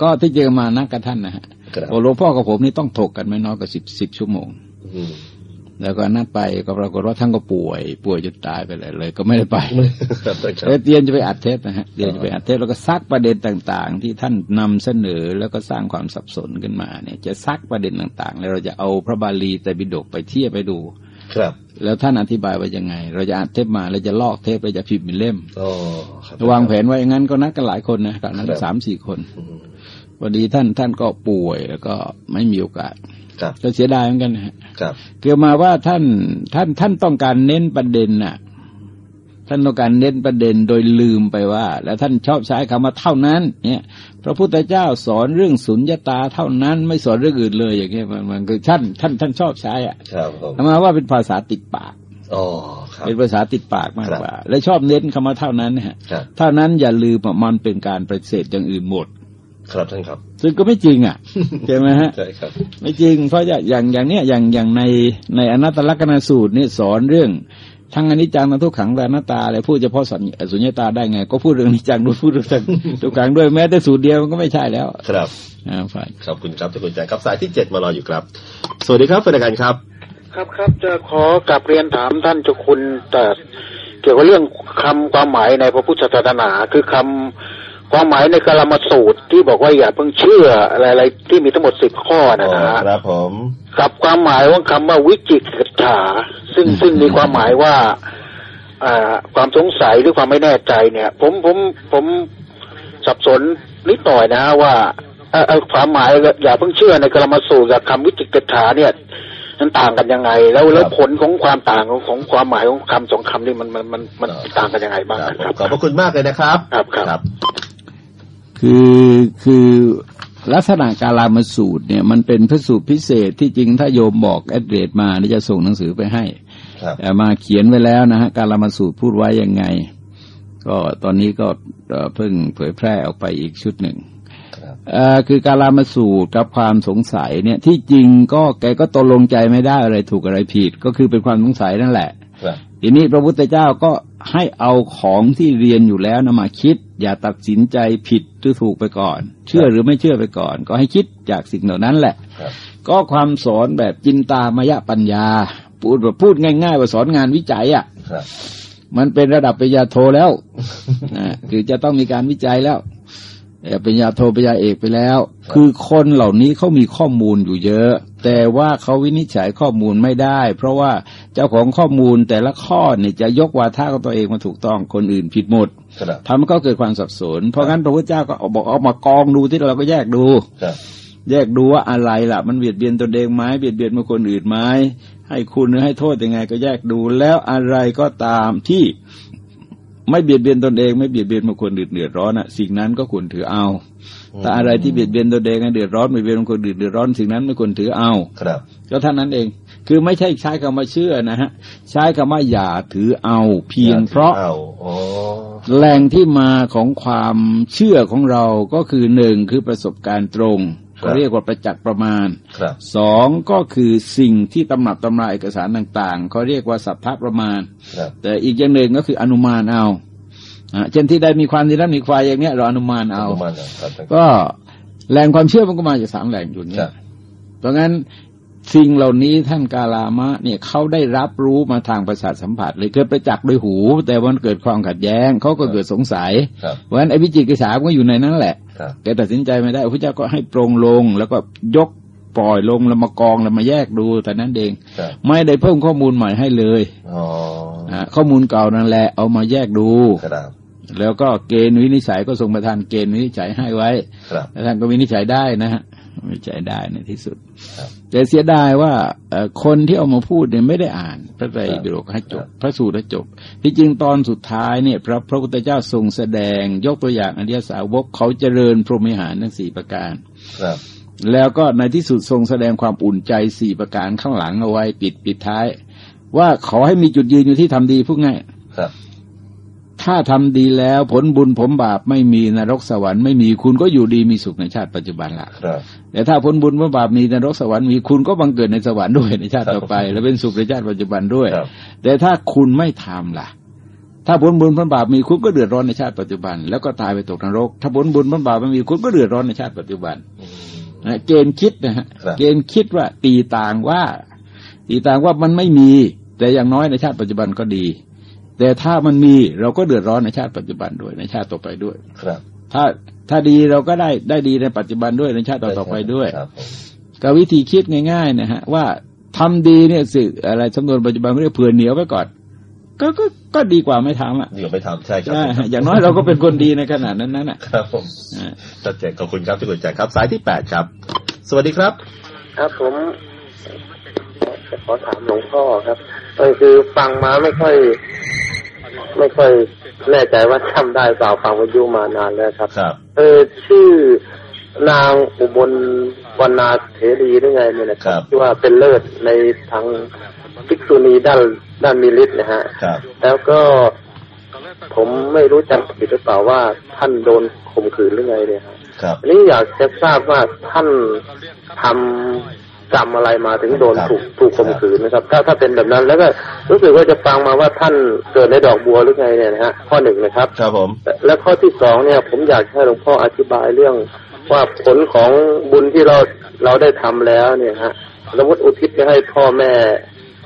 ก็ที่เจอมานักกับท่านนะฮะครับโอ้หลวงพ่อกับผมนี่ต้องถกกันไม่น้อยกว่าสิบสิบชั่วโมงอืมแล้วก็นัดไปก็ปรากฏว่าท่านก็ป่วย ป่วยจนตายไปเลยเลย ก็ไม่ได้ไปครับคเอรัอบเตียนจะไปอัดเทปนะฮะเตียนจะไปอัดเทปแล้วก็ซักประเด็นต่าง ๆ ที่ท่านนำเสนอแล้วก็สร้างความสับสนขึ้นมาเนี่ย จะซักประเด็นต่าง ๆ แล้วเราจะเอาพระบาลีแต่บิดกไปเทียบไปดู ครับ แล้วท่านอธิบายว่ายังไง เราจะอัดเทปมาเราจะลอกเทปเราจะพิมพ์เป็นเล่มอ๋อครับวางแผนไว้อย่างนั้นก็นัดกันหลายคนนะตอนนั้นครับสามสี่คนอืมพอดีท่านท่านก็ป่วยแล้วก็ไม่มีโอกาสครับก็เสียดายเหมือนกันนะฮะครับเกี่ยวมาว่าท่านท่านท่านต้องการเน้นประเด็นน่ะ ท่านต้องการเน้นประเด็นโดยลืมไปว่า แล้วท่านชอบใช้คำว่าเท่านั้น เนี่ยพระพุทธเจ้าสอนเรื่องสุญญตาเท่านั้นไม่สอนเรื่องอื่นเลย อย่างเงี้ยมันมันคือท่านท่านท่านชอบใช้อะครับผมเอามาว่าเป็นภาษาติดปากอ๋อครับเป็นภาษาติดปากมากครับกว่า และชอบเน้นคำว่าเท่านั้นนะฮะครับเท่านั้นอย่าลืมว่ามันเป็นการปฏิเสธอย่างอื่นหมดครับท่านครับ ซึ่งก็ไม่จริงอะใช่ไหมฮะใช่ครับ ไม่จริง เพราะอย่างอย่างเนี้ยอย่างอย่างในในอนัตตลกนสูตรนี่สอนเรื่อง ทั้งอนิจจังทั้งทุกขังและอนัตตาอะไรพูดเฉพาะสัญสุญญตาได้ไง ก็พูดเรื่องอนิจจังด้วยพูดเรื่องทุกขังด้วยแม้แต่สูตรเดียวมันก็ไม่ใช่แล้ว ครับอ่าฝ่ายขอบคุณครับท่านคุณอาจารย์ครับสายที่เจ็ดมารออยู่ครับ สวัสดีครับเป็นรายการครับ ครับครับจะขอกลับเรียนถามท่านเจ้าคุณแต่เกี่ยวกับเรื่องคำความหมายในพระพุทธศาสนาคือคำ ความหมายในกลามสูตรที่บอกว่าอย่าเพิ่งเชื่ออะไรๆที่มีทั้งหมดสิบข้อนะนะฮะครับผมกับความหมายของคำว่าวิจิกิจฉาซึ่งซึ่งมีความหมายว่าอ่าความสงสัยหรือความไม่แน่ใจเนี่ย ผมผมผมสับสนนิดหน่อยนะฮะว่าเอ่อเอ่อความหมายอย่าเพิ่งเชื่อในกลามสูตรกับคำวิจิกิจฉาเนี่ยมันต่างกันยังไง แล้วแล้วผลของความต่างของของความหมายของคำสองคำนี่มันมันมันมันต่างกันยังไงบ้างครับนะผครัมบขอบพระคุณมากเลยนะครับ ครับครับ คือคือลักษณะการลามาสูตรเนี่ยมันเป็นพระสูตรพิเศษที่จริงถ้าโยมบอกแอดเดรสมานี่จะส่งหนังสือไปให้ครับแต่มาเขียนไว้แล้วนะฮะการลามาสูตรพูดไว้ยังไง ก็ตอนนี้ก็เอ่อเพิ่งเผยแพร่ออกไปอีกชุดหนึ่งครับเอ่อคือการลามาสูตรกับความสงสัยเนี่ยที่จริงก็แกก็ตกลงใจไม่ได้อะไรถูกอะไรผิด ก็คือเป็นความสงสัยนั่นแหละครับ ทีนี้พระพุทธเจ้าก็ให้เอาของที่เรียนอยู่แล้วนะมาคิด อย่าตัดสินใจผิดหรือถูกไปก่อน เชื่อหรือไม่เชื่อไปก่อน ก็ให้คิดจากสิ่งเหล่านั้นแหละครับก็ความสอนแบบจินตามายะปัญญา พูดแบบพูดง่าย ๆ ว่าสอนงานวิจัยอะครับมันเป็นระดับปริญญาโทแล้วนะคือจะต้องมีการวิจัยแล้วเอ่อ ปริญญาโทปริญญาเอกไปแล้ว คือคนเหล่านี้เขามีข้อมูลอยู่เยอะ แต่ว่าเขาวินิจฉัยข้อมูลไม่ได้ เพราะว่าเจ้าของข้อมูลแต่ละข้อเนี่ยจะยกวาทะของตัวเองมาถูกต้องคนอื่นผิดหมดครับทำให้ก็เกิดความสับสน เพราะงั้นพระพุทธเจ้าก็เอาบอกเอามากองดูที่เราก็แยกดูครับแยกดูว่าอะไรล่ะ มันเบียดเบียนตนเองไหมเบียดเบียนมาคนอื่นไหมให้คุณหรือให้โทษยังไงก็แยกดูแล้วอะไรก็ตามที่ ไม่เบียดเบียนตนเองไม่เบียดเบียนมาคนอื่นเดือดร้อนอะสิ่งนั้นก็ควรถือเอาแต่อะไรที่เบียดเบียนตนเองให้เดือดร้อนเบียดเบียนคนอื่นเดือดร้อนสิ่งนั้นไม่ควรถือเอาครับ ก็เท่านั้นเอง คือไม่ใช่ใช้คำว่าเชื่อนะฮะใช้คำว่าอย่าถือเอา เพียงเพราะเอาอ๋อแหล่งที่มาของความเชื่อของเราก็คือหนึ่งคือประสบการณ์ตรงครับ เขาเรียกว่าประจักษ์ประมาณครับสองก็คือสิ่งที่ตำหนับตำราเอกสารต่าง ๆเขาเรียกว่าสัทธประมาณครับแต่อีกอย่างหนึ่งก็คืออนุมานเอาอ่าเช่นที่ได้มีความดีนั้นมีควายอย่างเนี้ยเราอนุมานเอาประมาณนั้นครับก็แหล่งความเชื่อมันก็มาจากสามแหล่งอยู่คเนี่รัยบเพราะงั้นสิ่งเหล่านี้ท่านกาลามะเนี่ยเขาได้รับรู้มาทางประสาทสัมผัสเลยเกิดประจักษ์โดยหู แต่มันเกิดความขัดแย้งเขาก็เกิดสงสัยครับเพราะฉะนั้นไอ้วิจิกิจฉามันก็อยู่ในนั้นแหละครับ แกตัดสินใจไม่ได้พระเจ้าก็ให้ปรงลง แล้วก็ยกปล่อยลงแล้วมากองแล้วมาแยกดูแต่นั้นเองครับไม่ได้เพิ่มข้อมูลใหม่ให้เลยอ๋ออ่าข้อมูลเก่านั่นแหละเอามาแยกดูครับแล้วก็เกณฑ์วินิจฉัยก็ส่งประธานเกณฑ์วินิจฉัยให้ไว้ครับแล้วท่านก็วินิจฉัยได้นะฮะ วินิจฉัยได้ในที่สุดครับแต่เสียดายว่าเอ่อคนที่เอามาพูดเนี่ยไม่ได้อ่าน พระไตรปิฎกให้จบ พระสูตรให้จบ ที่จริงตอนสุดท้ายเนี่ย พระพระพุทธเจ้าทรงแสดง ยกตัวอย่างอริยสาวกเขาเจริญพรหมิหารทั้งสี่ประการครับแล้วก็ในที่สุดทรงแสดงความอุ่นใจสี่ประการข้างหลังเอาไว้ปิดปิดท้าย ว่าขอให้มีจุดยืนอยู่ที่ทำดีพูดง่ายครับถ้าทำดีแล้วผลบุญผมบาปไม่มีนรกสวรรค์ไม่มีคุณก็อยู่ดีมีสุขในชาติปัจจุบันละครับ แต่ถ้าผลบุญผลบาปมีนรกสวรรค์มีคุณก็บังเกิดในสวรรค์ด้วยในชาติต่อไป และเป็นสุขในชาติปัจจุบันด้วยครับแต่ถ้าคุณไม่ทำล่ะ ถ้าผลบุญผลบาปมีคุณก็เดือดร้อนในชาติปัจจุบัน แล้วก็ตายไปตกนรก ถ้าผลบุญผลบาปไม่มีคุณก็เดือดร้อนในชาติปัจจุบันอืมนะเกณฑ์คิดนะฮะครับเกณฑ์คิดว่าตีต่างว่า ตีต่างว่ามันไม่มี แต่อย่างน้อยในชาติปัจจุบันก็ดี แต่ถ้ามันมีเราก็เดือดร้อนในชาติปัจจุบันด้วยในชาติต่อไปด้วย ครับ ถ้า ถ้าดีเราก็ได้ได้ดีในปัจจุบันด้วยในชาติต่อๆไปด้วยครับผมก็วิธีคิดง่าย ๆ นะฮะ ว่าทำดีเนี่ยสื่ออะไรสำนวนปัจจุบันเขาเรียกเผื่อเหนียวไว้ก่อนก็ก็ก็ดีกว่าไม่ทำอะเดี๋ยวไปทำใช่ครับใช่ฮะอย่างน้อยเราก็เป็นคนดีในขนาดนั้นนั่นอะครับผมอ่าชัดเจนขอบคุณครับที่กดใจครับ สายที่แปดครับ สวัสดีครับ ครับผมจะขอถามหลวงพ่อครับก็คือฟังมาไม่ค่อย ไม่ค่อยแน่ใจว่าจำได้เปล่าฟังวิทยุมานานแล้วครับ ครับ เออชื่อนางอุบลวรรณาเถรีหรือไงเนี่ยนะคครัรับบที่ว่าเป็นเลิศในทางภิกษุณีด้านด้านมีฤทธิ์นะฮะ ครับ แล้วก็ผมไม่รู้จำผิดหรือเปล่าว่าท่านโดนข่มขืนหรือไงเนี่ยฮะครับ อันนี้อยากจะทราบว่าท่านทำ กรรมอะไรมาถึงโดนครับถูกถูกข่มขืนนะครับ ถ้าถ้าเป็นแบบนั้นแล้วก็รู้สึกว่าจะฟังมาว่าท่านเกิดในดอกบัวหรือไงเนี่ยนะฮะข้อหนึ่งนะครับครับผมและและข้อที่สองเนี่ย ผมอยากให้หลวงพ่ออธิบายเรื่องว่าผลของบุญที่เราเราได้ทำแล้วเนี่ยฮะสมมติอุทิศไปให้พ่อแม่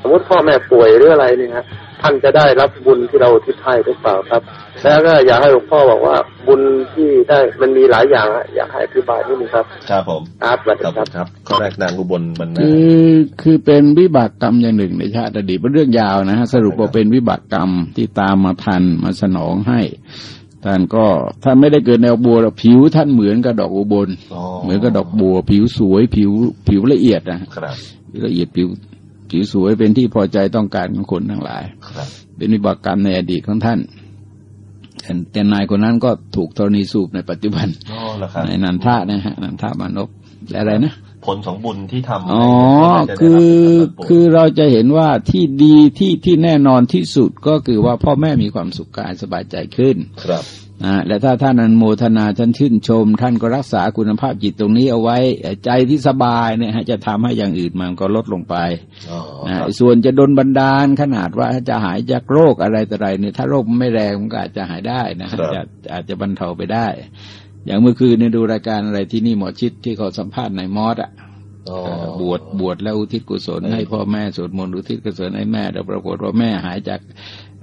สมมติพ่อแม่ป่วยหรืออะไรเนี่ยฮะ ท่านจะได้รับบุญที่เราอุทิศให้หรือเปล่าครับ แล้วก็อยากให้หลวงพ่อบอกว่าบุญที่ได้มันมีหลายอย่างอะอยากให้อธิบายนิดนึงครับครับผมครับสวัสขดีอบคคุรับณครับข้อแรกนางอุบลมันนาคือคือเป็นวิบากกรรมอย่างหนึ่งในชาติอดีตเป็นเรื่องยาวนะฮะสรุปว่าเป็นวิบากกรรมที่ตามมาทันมาสนองให้ท่านก็ท่านไม่ได้เกิดในดอกบัวหรอกผิวท่านเหมือนกับดอกอุบลอ๋อเหมือนกับดอกบัว ผิวสวยผิวผิวละเอียดนะฮะครับผิวละเอียดผิว ผิวสวยเป็นที่พอใจต้องการของคนทั้งหลายครับเป็นวิบากกรรมในอดีตของท่านแต่แต่นายคนนั้นก็ถูกธรณีสูบในปัจจุบันอ๋อแล้วครับในนันทะนะฮะนันทามานพและอะไรนะผลของบุญที่ทำอ๋อจะได้รับคือผลคือเราจะเห็นว่าที่ดีที่ที่แน่นอนที่สุดก็คือว่าพ่อแม่มีความสุขกายสบายใจขึ้น ครับ นะและถ้าท่านอนโมทนาท่านชื่นชม ท่านก็รักษาคุณภาพจิตตรงนี้เอาไว้ ใจที่สบายเนี่ยฮะจะทำให้อย่างอื่นมันก็ลดลงไปอ๋อนะครับส่วนจะดนบันดาลขนาดว่าจะหายจากโรคอะไรต่ออะไรเนี่ยถ้าโรคมันไม่แรงมันก็อาจจะหายได้นะฮะจะอาจจะบรรเทาไปได้ อย่างเมื่อคืนเนี่ยดูรายการอะไรที่นี่หมอชิดที่เขาสัมภาษณ์ในายมอสอะอ๋อบวชบวชแล้วอุทิศกุศลให้พ่อแม่สวดมนต์อุทิศกุศลให้แม่แล้วปรากฏว่าแม่หายจาก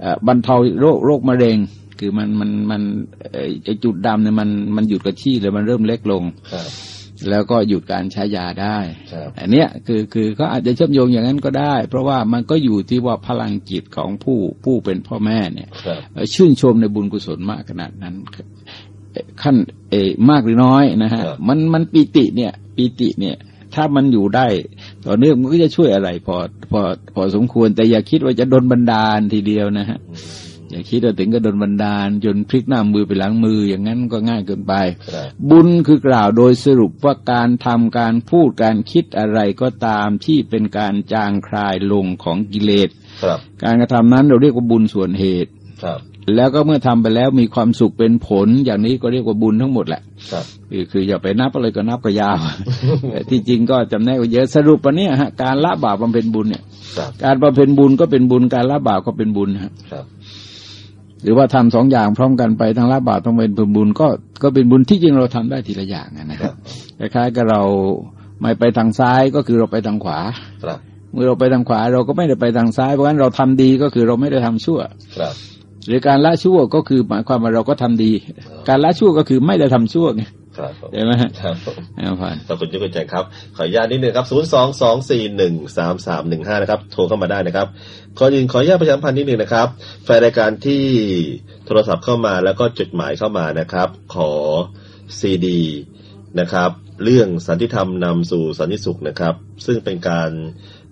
เอ่อบรรเทาโรคโรคมะเร็ง คือมันมันมันเอ่อไอจุดดำเนี่ยมันมันหยุดกระชี้เลยมันเริ่มเล็กลงครับแล้วก็หยุดการใช้ยาได้ครับอันเนี้ยคือคือเขาอาจจะเชื่อมโยงอย่างนั้นก็ได้ เพราะว่ามันก็อยู่ที่ว่าพลังจิตของผู้ผู้เป็นพ่อแม่เนี่ยครับเอ่อชื่นชมในบุญกุศลมากขนาดนั้นเอ่อขั้นเออมากหรือน้อยนะฮะครับมันมันปีติเนี่ยปีติเนี่ย ถ้ามันอยู่ได้ต่อเนื่องมันก็จะช่วยอะไรพอพอพอสมควรแต่อย่าคิดว่าจะโดนบันดาลทีเดียวนะฮะ อืมอย่าคิดว่าถึงก็โดนบันดาล จนพลิกหน้ามือไปหลังมือ อย่างนั้นก็ง่ายเกินไปครับบุญคือกล่าวโดยสรุปว่าการทำการพูดการคิดอะไรก็ตามที่เป็นการจางคลายลงของกิเลสครับการกระทำนั้นเราเรียกว่าบุญส่วนเหตุครับแล้วก็เมื่อทำไปแล้วมีความสุขเป็นผล อย่างนี้ก็เรียกว่าบุญทั้งหมดแหละครับคือคืออย่าไปนับอะไรก็นับก็ยาวแต่ที่จริงก็จำแนกว่าเยอะสรุปวันนี้ฮะการละบาปบำเพ็ญบุญเนี่ยครับการบำเพ็ญบุญก็เป็นบุญการละบาปก็เป็นบุญฮะครับ หรือว่าทำสองอย่างพร้อมกันไปทั้งละบาปต้องเป็นบุญก็ก็เป็นบุญที่จริงเราทำได้ทีละอย่างอะนะคครัรับบคล้ายๆกับเราไม่ไปทางซ้ายก็คือเราไปทางขวาครับเมื่อเราไปทางขวาเราก็ไม่ได้ไปทางซ้ายเพราะฉะนั้นเราทำดีก็คือเราไม่ได้ทำชั่วครับหรือการละชั่วก็คือหมายความว่าเราก็ทำดี การละชั่วก็คือไม่ได้ทำชั่วไง ครับผมใช่ไหมฮะครับผมเอาผ่านขอบคุณที่คุณแจงครับ ขออนุญาตนิดนึงครับ0 2 2 4 1 3 3 1 5นะครับ โทรเข้ามาได้นะครับขอยินขออนุญาตประชาสัมพันธ์นิดนึงนะครับแฟนรายการที่โทรศัพท์เข้ามาแล้วก็จดหมายเข้ามานะครับ ขอซีดีนะครับ เรื่องสันติธรรมนำสู่สันติสุขนะครับ ซึ่งเป็นการ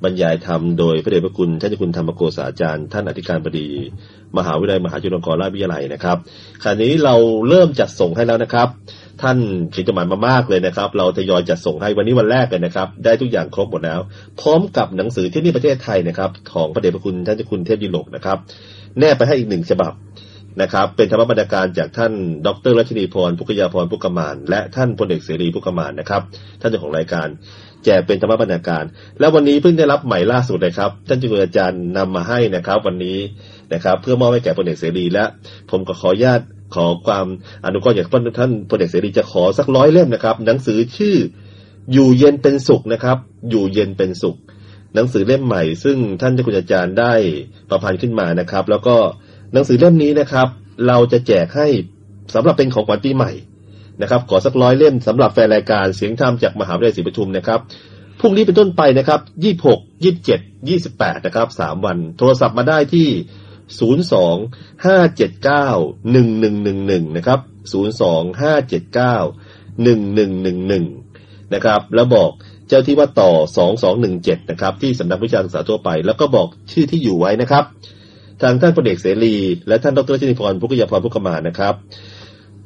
บรรยายธรรมโดยพระเดชพระคุณท่านเจ้าคุณธรรมโกษาจารย์ ท่านอธิการบดี มหาวิทยาลัยมหาจุฬาลงกรณราชวิทยาลัยนะครับคราวนี้เราเริ่มจัดส่งให้แล้วนะครับ ท่านเขียนจดหมายมามากเลยนะครับ เราทยอยจัดส่งให้วันนี้วันแรกเลยนะครับ ได้ทุกอย่างครบหมดแล้ว พร้อมกับหนังสือที่นี่ประเทศไทยนะครับ ของพระเดชพระคุณท่านเจ้าคุณเทพยิโลกนะครับ แนบไปให้อีกหนึ่งฉบับนะครับ เป็นธรรมบรรณาการจากท่านดรรัชนีพรพุกยาพรพุกมาน และท่านพลเอกเสรีพุกมานนะครับ ท่านเจ้าของรายการแจกเป็นธรรมบรรณาการ แล้ววันนี้เพิ่งได้รับใหม่ล่าสุดเลยครับท่านเจ้าคุณอาจารย์นำมาให้นะครับ วันนี้นะครับ เพื่อมอบให้แก่พลเอกเสรีและ ผมก็ขออนุญาต ขอความอนุเคราะห์จากท่านพลเอกเสรีจะขอสักร้อยเล่มนะครับ หนังสือชื่ออยู่เย็นเป็นสุขนะครับ อยู่เย็นเป็นสุข หนังสือเล่มใหม่ ซึ่งท่านเจ้าคุณอาจารย์ได้ประพันธ์ขึ้นมานะครับ แล้วก็หนังสือเล่มนี้นะครับ เราจะแจกให้สำหรับเป็นของขวัญปีใหม่นะครับขอสักร้อยเล่มสำหรับแฟนรายการเสียงธรรมจากมหาวิทยาลัยศรีปทุมนะครับพรุ่งนี้เป็นต้นไปนะครับยี่หกยี่เจ็ดยี่สิบแปดนะครับสามวัน โทรศัพท์มาได้ที่ศู นย์สองห้าเจ็ดเก้าหนึ่งหนึ่งหนึ่งหนึ่งนะครับศูนย์สองห้าเจ็ดเก้าหนึ่งหนึ่งหนึ่งหนึ่งนะครับ แล้วบอกเจ้าที่ว่าต่อสองสองหนึ่งเจ็ดนะครับ ที่สำนักวิชาศึกษาทั่วไป แล้วก็บอกชื่อที่อยู่ไว้นะครับ ทางท่านพลเอกเสรี และท่านดรชินิพรพุกยาพรพุกมานะครับ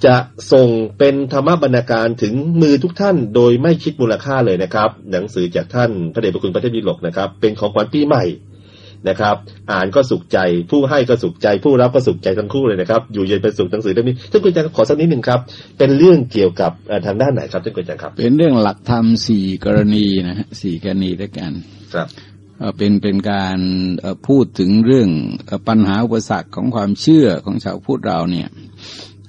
จะส่งเป็นธรรมบรรณาการถึงมือทุกท่านโดยไม่คิดมูลค่าเลยนะครับ หนังสือจากท่านพระเดชพระคุณพระเทพดิลกนะครับ เป็นของขวัญปีใหม่ นะครับ อ่านก็สุขใจ ผู้ให้ก็สุขใจ ผู้รับก็สุขใจทั้งคู่เลยนะครับ อยู่เย็นเป็นสุขหนังสือเล่มนี้ท่านคุณอาจารย์ขอสักนิดหนึ่งครับ เป็นเรื่องเกี่ยวกับเอ่อทางด้านไหนครับท่านคุณอาจารย์ครับ เป็นเรื่องหลักธรรมสี่กรณีนะฮะสี่กรณีด้วยกัน ครับเอ่อเป็นเป็นการเอ่อพูดถึงเรื่องเอ่อปัญหาอุปสรรคของความเชื่อของชาวพุทธเราเนี่ย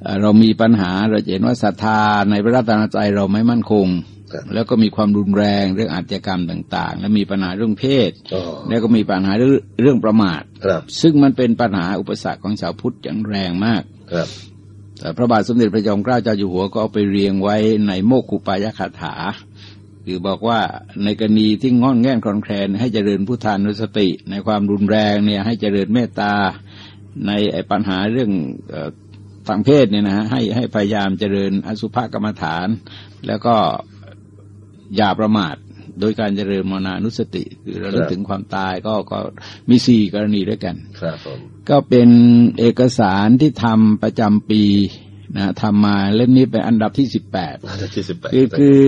เอ่อเรามีปัญหาเราจะเห็นว่าศรัทธาในพระรัตนตรัยเราไม่มั่นคงครับ แล้วก็มีความรุนแรงเรื่องอาชญากรรมต่าง ๆ และมีปัญหาเรื่องเพศอ๋อแล้วก็มีปัญหาเรื่องเรื่องประมาทครับซึ่งมันเป็นปัญหาอุปสรรคของชาวพุทธอย่างแรงมากครับแต่พระบาทสมเด็จพระจอมเกล้าเจ้าอยู่หัวก็เอาไปเรียงไว้ในโมกขุปายคาถาคือบอกว่าในกรณีที่งอนแง่นคลอนแคลนให้เจริญพุทธานุสติ ในความรุนแรงเนี่ยให้เจริญเมตตาในไอ้ปัญหาเรื่องเอ่อทางเพศเนี่ยนะฮะให้ให้พยายามเจริญอสุภกรรมฐาน แล้วก็ อย่าประมาท โดยการเจริญมรณานุสติ คือระลึคกรับถึงความตายก็ก็มีสี่กรณีด้วยกันครับผมก็เป็นเอกสารที่ทำประจำปีนะทำมาเล่มนี้เป็นอันดับที่สิบแปดอันดับที่สิบแปดคือคือ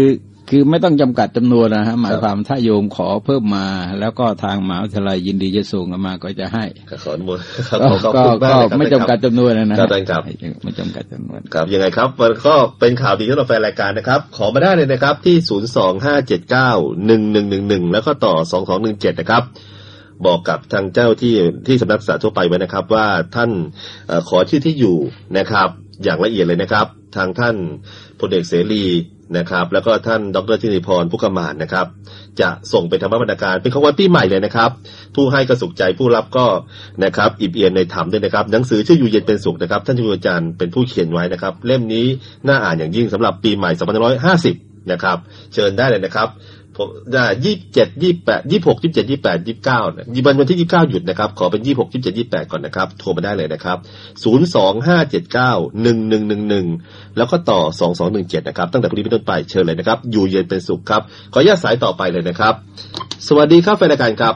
คือไม่ต้องจำกัดจำนวนนะฮะหมายความถ้าโยมขอเพิ่มมา แล้วก็ทางมหาวิทยาลัยยินดีจะส่งกันมาก็จะให้ขออนุโมทนาก็ขอบก็คุณมากก็เลยครับไม่จำกัดจำนวนนะนะครับท่านครับไม่จำกัดจำนวนครับยังไงครับมันก็เป็นข่าวดีสำหรับแฟนรายการนะครับ ขอมาได้เลยนะครับ ที่ศูนย์สองห้าเจ็ดเก้าหนึ่งหนึ่งหนึ่งหนึ่งแล้วก็ต่อสองสองหนึ่งเจ็ดนะครับบอกกับทางเจ้าที่ที่สำนักศึกษาทั่วไปไว้นะครับ ว่าท่านเออขอชื่อที่อยู่นะครับ อย่างละเอียดเลยนะครับ ทางท่าน พลเอกเสรีนะครับ แล้วก็ท่านดรธินิพรพุกมานนะครับ จะส่งเป็นธรรมบรรณการเป็นของวันปีใหม่เลยนะครับ ผู้ให้ก็สุขใจผู้รับก็นะครับอิ่มเอียนในธรรมด้วยนะครับ หนังสือชื่ออยู่เย็นเป็นสุขนะครับ ท่านจุลอาจารย์เป็นผู้เขียนไว้นะครับ เล่มนี้น่าอ่านอย่างยิ่งสำหรับปีใหม่2550นะครับ เชิญได้เลยนะครับ ผมได้ยี่สิบเจ็ดยี่แปดยี่หกยี่เจ็ดยี่แปดยี่เก้ายี่วันวันที่ยี่เก้าหยุดนะครับ ขอเป็นยี่หกยี่เจ็ดยี่แปดก่อนนะครับ โทรมาได้เลยนะครับศูนย์สองห้าเจ็ดเก้าหนึ่งหนึ่งหนึ่งหนึ่งแล้วก็ต่อสองสองหนึ่งเจ็ดนะครับ ตั้งแต่พรุ่งนี้เป็นต้นไปเชิญเลยนะครับ อยู่เย็นเป็นสุขครับ ขออนุญาตสายต่อไปเลยนะครับ สวัสดีครับแฟนรายการครับ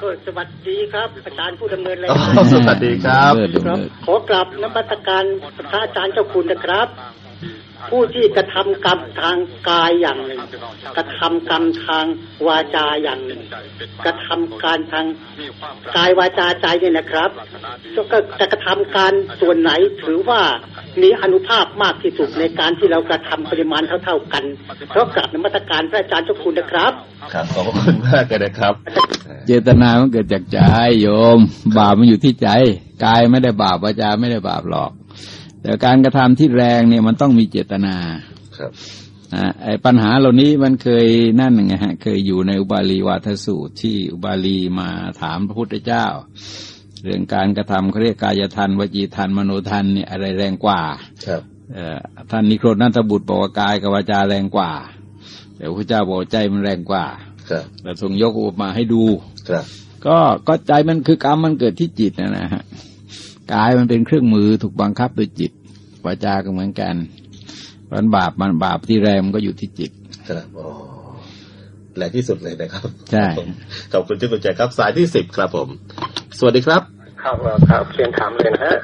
เออสวัสดีครับ อาจารย์ผู้ดำเนินรายอ๋อการสวัสดีครับเลิศครับเลิศขอกลับน้ำมัสการพระอาจารย์เจ้าคุณนะครับ ผู้ที่กระทำกรรมทางกายอย่างหนึ่ง กระทำกรรมทางวาจาอย่างหนึ่ง กระทำการทางกายวาจาใจเนี่ยนะครับก็จะกระทำการส่วนไหนถือว่ามีอนุภาพมากที่สุดในการที่เรากระทำปริมาณเท่า ๆกันเพราะกับนมัตการพระอาจารย์เจ้าคุณนะครับครับขอบพระคุณมากเลยนะครับ เจตนามันเกิดจากใจโยม บาปมันอยู่ที่ใจกายไม่ได้บาปวาจาไม่ได้บาปหรอก แต่การกระทำที่แรงเนี่ยมันต้องมีเจตนาครับอ่าไอ้ปัญหาเหล่านี้มันเคยนั่นไงฮะเคยอยู่ในอุบาลีวาทสูตรที่อุบาลีมาถามพระพุทธเจ้า เรื่องการกระทำเขาเรียกกายทันวจีทันมโนทันเนี่ยอะไรแรงกว่าครับเอ่อท่านนิโครธนัตบุตรบอกว่ากายกับวาจาแรงกว่า แต่พระเจ้าบอกใจมันแรงกว่าครับแต่ทรงยกอุปมาให้ดูครับ ก็ก็ใจมันคือกรรมมันเกิดที่จิตนะนะฮะ กายมันเป็นเครื่องมือถูกบังคับโดยจิตวาจาก็เหมือนกันมันบาปมันบาปที่แรงมันก็อยู่ที่จิตครับอ๋อแหลกที่สุดเลยนะครับใช่ผมขอบคุณที่คุณใจครับ สายที่สิบครับผม สวัสดีครับ ครับครับเรียนถามเลยนะฮะ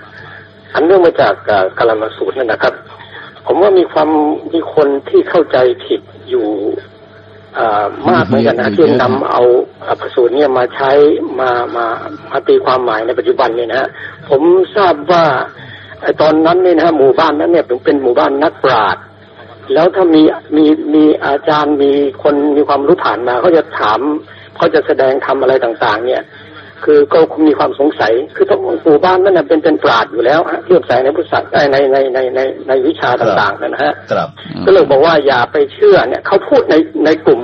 อันเนื่องมาจากอ่ากาลมาสูตรนั่นนะครับ ผมว่ามีความมีคนที่เข้าใจผิดอยู่อ่า มากเหมือนกันนะที่นำเอาอ่าพระสูตรเนี่ยมาใช้มามามาตีความหมายในปัจจุบันเนี่ยนะฮะผมทราบว่าไอ้ตอนนั้นเนี่ยนะฮะหมู่บ้านนั้นเนี่ยผมเป็นหมู่บ้านนักปราชญ์แล้วถ้ามีมีมีอาจารย์มีคนมีความรู้ผ่านมาเขาจะถามเขาจะแสดงทำอะไรต่าง ๆ เนี่ย คือก็มีความสงสัย คือทั้งหมู่บ้านนั้นนะเป็นเป็นปราดอยู่แล้วฮะเลื่อมใสในพุทธศาสนาในในในในในวิชาต่างๆนะฮะครับก็เลยบอกว่าอย่าไปเชื่อเนี่ยเขาพูดในในกลุ่ม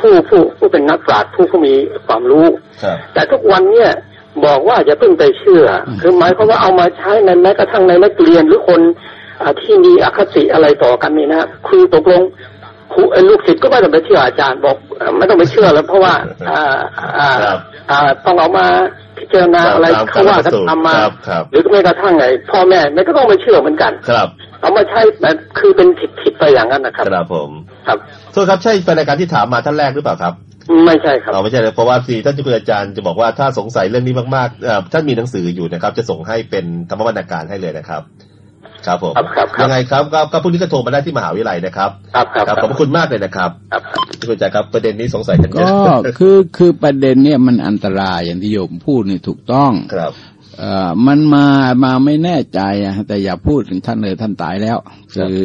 ผู้ผู้ผู้เป็นนักปราชญ์ผู้ผู้มีความรู้ครับแต่ทุกวันเนี่ยบอกว่าอย่าเพิ่งไปเชื่ออคือหมายความว่าเอามาใช้ในแม้กระทั่งในนักเรียนหรือคนอ่าที่มีอคติอะไรต่อกันนี่นะคือตกลง ครูเอ่อลูกศิษย์ก็ไม่ต้องไปเชื่ออาจารย์บอกเอ่อไม่ต้องไปเชื่อแล้ว เพราะว่า อ่า อ่าครับอ่าต้องเอามาพิจารณาอะไรตามเขาว่ากันตามทำมาครับครับหรือแม้กระทั่งไงพ่อแม่ไม่ก็ต้องไปเชื่อเหมือนกัน ครับ เอามาใช้แบบคือเป็นผิดผิดไปอย่างนั้นนะครับครับผมครับโทษครับใช่แฟนรายการที่ถามมาท่านแรกหรือเปล่าครับไม่ใช่ครับเราไม่ใช่เลยเพราะว่าที่ท่านจุลอาจารย์จะบอกว่าถ้าสงสัยเรื่องนี้มากๆเอ่อท่านมีหนังสืออยู่นะครับ จะส่งให้เป็นธรรมวรรณการให้เลยนะครับ ครับผมครับครับครับยังไงครับก็ก็พรุ่งนี้ก็โทรมาได้ที่มหาวิทยาลัยนะครับครับครับขอบพระคุณมากเลยนะครับครับที่คุณอาจารย์ครับประเด็นนี้สงสัยกันเยก็อะคือคือประเด็นเนี่ยมันอันตรายอย่างที่โยมพูดนี่ถูกต้องครับเอ่อมันมามาไม่แน่ใจอะแต่อย่าพูดถึงท่านเลยท่านตายแล้ว คือ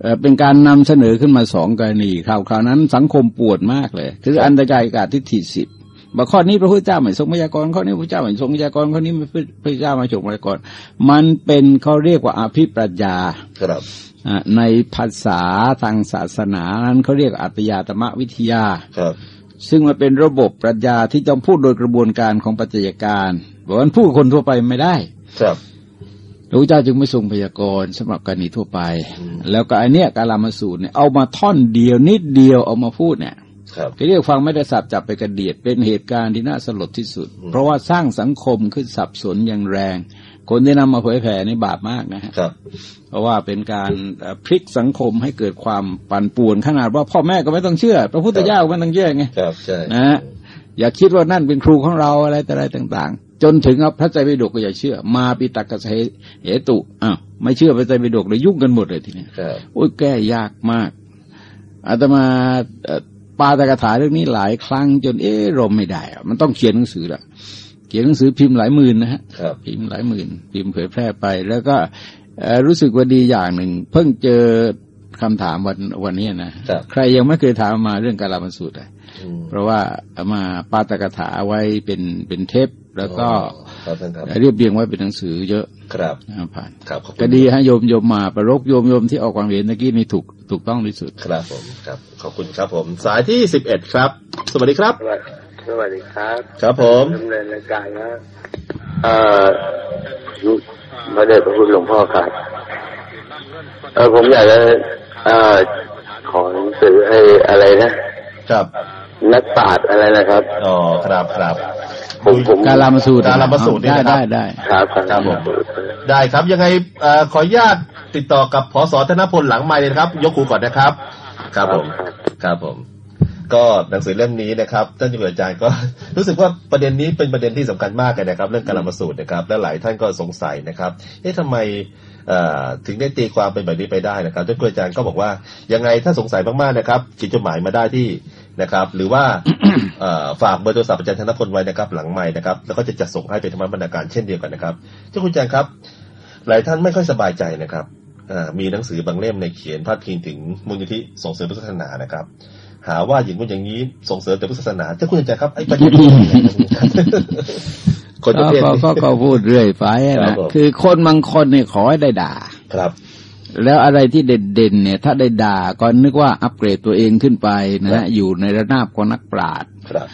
เอ่อเป็นการนำเสนอขึ้นมาสองกรณีคราวคราวนั้นสังคมปวดมากเลย คืออันตรายกาศทิฏฐิสิบ บอกข้อนี้พระพุทธเจ้าไม่ทรงพยากรณ์ข้อนี้พระพุทธเจ้าไม่ทรงพยากรณ์ข้อนี้พระพุทธเจ้าไม่ทรงพยากรณ์มันเป็นเขาเรียกว่าอภิปรัชญาครับอะในภาษาทางศาสนานั้นเขาเรียกอัตยาตมะวิทยาครับ ซึ่งมันเป็นระบบปรัชญาที่ต้องพูดโดยกระบวนการของปัจจัยการบอกว่าพูดกับคนทั่วไปไม่ได้ ครับพระพุทธเจ้าจึงไม่ทรงพยากรณ์สำหรับกรณีทั่วไปอืมแล้วก็อันเนี้ยการลามาสูตรเนี่ยเอามาท่อนเดียวนิดเดียวเอามาพูดเนี่ย ครับก็เรียกฟังไม่ได้สับจับไปกระเดียดเป็นเหตุการณ์ที่น่าสลดที่สุดอืมเพราะว่าสร้างสังคมขึ้นสับสนอย่างแรง คนที่นำมาเผยแผ่นี่บาปมากนะฮะครับ เพราะว่าเป็นการเอ่อพลิกสังคมให้เกิดความปั่นป่วนขนาดว่าพ่อแม่ก็ไม่ต้องเชื่อ พระพุทธเจ้าก็ไม่ต้องเชื่อไงครับใช่นะฮะอย่าคิดว่านั่นเป็นครูของเราอะไรแต่อะไรต่าง ๆ จนถึงเอาพระไตรปิฎกก็อย่าเชื่อ มาปิตักกะเหตุอ้าวไม่เชื่อพระไตรปิฎกเลยยุ่งกันหมดเลยทีเนี้ยครับโอ้ยแก้ยากมากอาตมาเอ่อ ปาตกถาเรื่องนี้หลายครั้งจนเอ๊ะรมไม่ได้อะมันต้องเขียนหนังสือละเขียนหนังสือพิมพ์หลายหมื่นนะฮะครับพิมพ์หลายหมื่น พิมพ์เผยแพร่ไป แล้วก็เอ่อรู้สึกว่าดีอย่างหนึ่ง เพิ่งเจอคำถามวันวันนี้นะครับใครยังไม่เคยถามมาเรื่องการลามันสูตรเลยอืมเพราะว่าเอามาปาตกถาไว้เป็นเป็นเทป แล้วก็ครับท่านครับเรียบเรียงไว้เป็นหนังสือเยอะ ครับนะผ่านครับขอบคุณก็ดีฮะโยมโยมมาประรกโยมโยมที่ออกความเห็นเมื่อกี้นี่ถูกถูกต้องที่สุด ครับผมครับ ขอบคุณครับผม สายที่สิบเอ็ดครับ สวัสดีครับ สวัสดีสวัสดีครับ ครับผมดำเนินรายการนะเอ่อพระเดชพระคุณหลวงพ่อครับ เออผมอยากจะเอ่อขอหนังสือไอ้อะไรนะครับ นักปราชญ์อะไรนะครับ อ๋อครับครับผมผมการลามาสูตรการลามาสูตรนี่ได้นะครับได้ได้ครับครับครับผมได้ครับยังไงเอ่อขออนุญาตติดต่อกับพศธนพลหลังไมค์เลยนะครับ ยกหูก่อนนะครับ ครับผม ครับผม ก็หนังสือเล่มนี้นะครับท่านจุลอาจารย์ก็ รู้สึกว่าประเด็นนี้เป็นประเด็นที่สำคัญมากเลยนะครับ เรื่องการละมาสูตรนะครับ และหลายท่านก็สงสัยนะครับ เอ๊ะทำไมเอ่อถึงได้ตีความเป็นแบบนี้ไปได้นะครับท่านอาจารย์ก็บอกว่ายังไงถ้าสงสัยมากๆนะครับเขียนจดหมายมาได้ที่ นะครับ หรือว่าเอ่อฝากเบอร์โทรศัพท์อาจารย์ธนพลไว้นะครับ หลังใหม่นะครับ แล้วก็จะจัดส่งให้เป็นธรรมบรรณาการเช่นเดียวกันนะครับเจ้าคุณอาจารย์ครับ หลายท่านไม่ค่อยสบายใจนะครับอ่ามีหนังสือบางเล่มในเขียนพาดพิงถึงมูลนิธิส่งเสริมพุทธศาสนานะครับ หาว่าอย่างนู้นอย่างนี้ส่งเสริมแต่พุทธศาสนาเจ้าคุณอาจารย์ครับไอ้ประเด็นนี้ยังไงครับคนประเภทก็นี้ก็ก็พูดเรื่อยไปครันะบผมคือคนบางคนเนี่ยขอให้ได้ด่าครับ แล้วอะไรที่เด่นๆเนี่ย ถ้าได้ด่าก็นึกว่าอัปเกรดตัวเองขึ้นไปนะครัฮะบอยู่ในระนาบของนักปราชญ์ครับ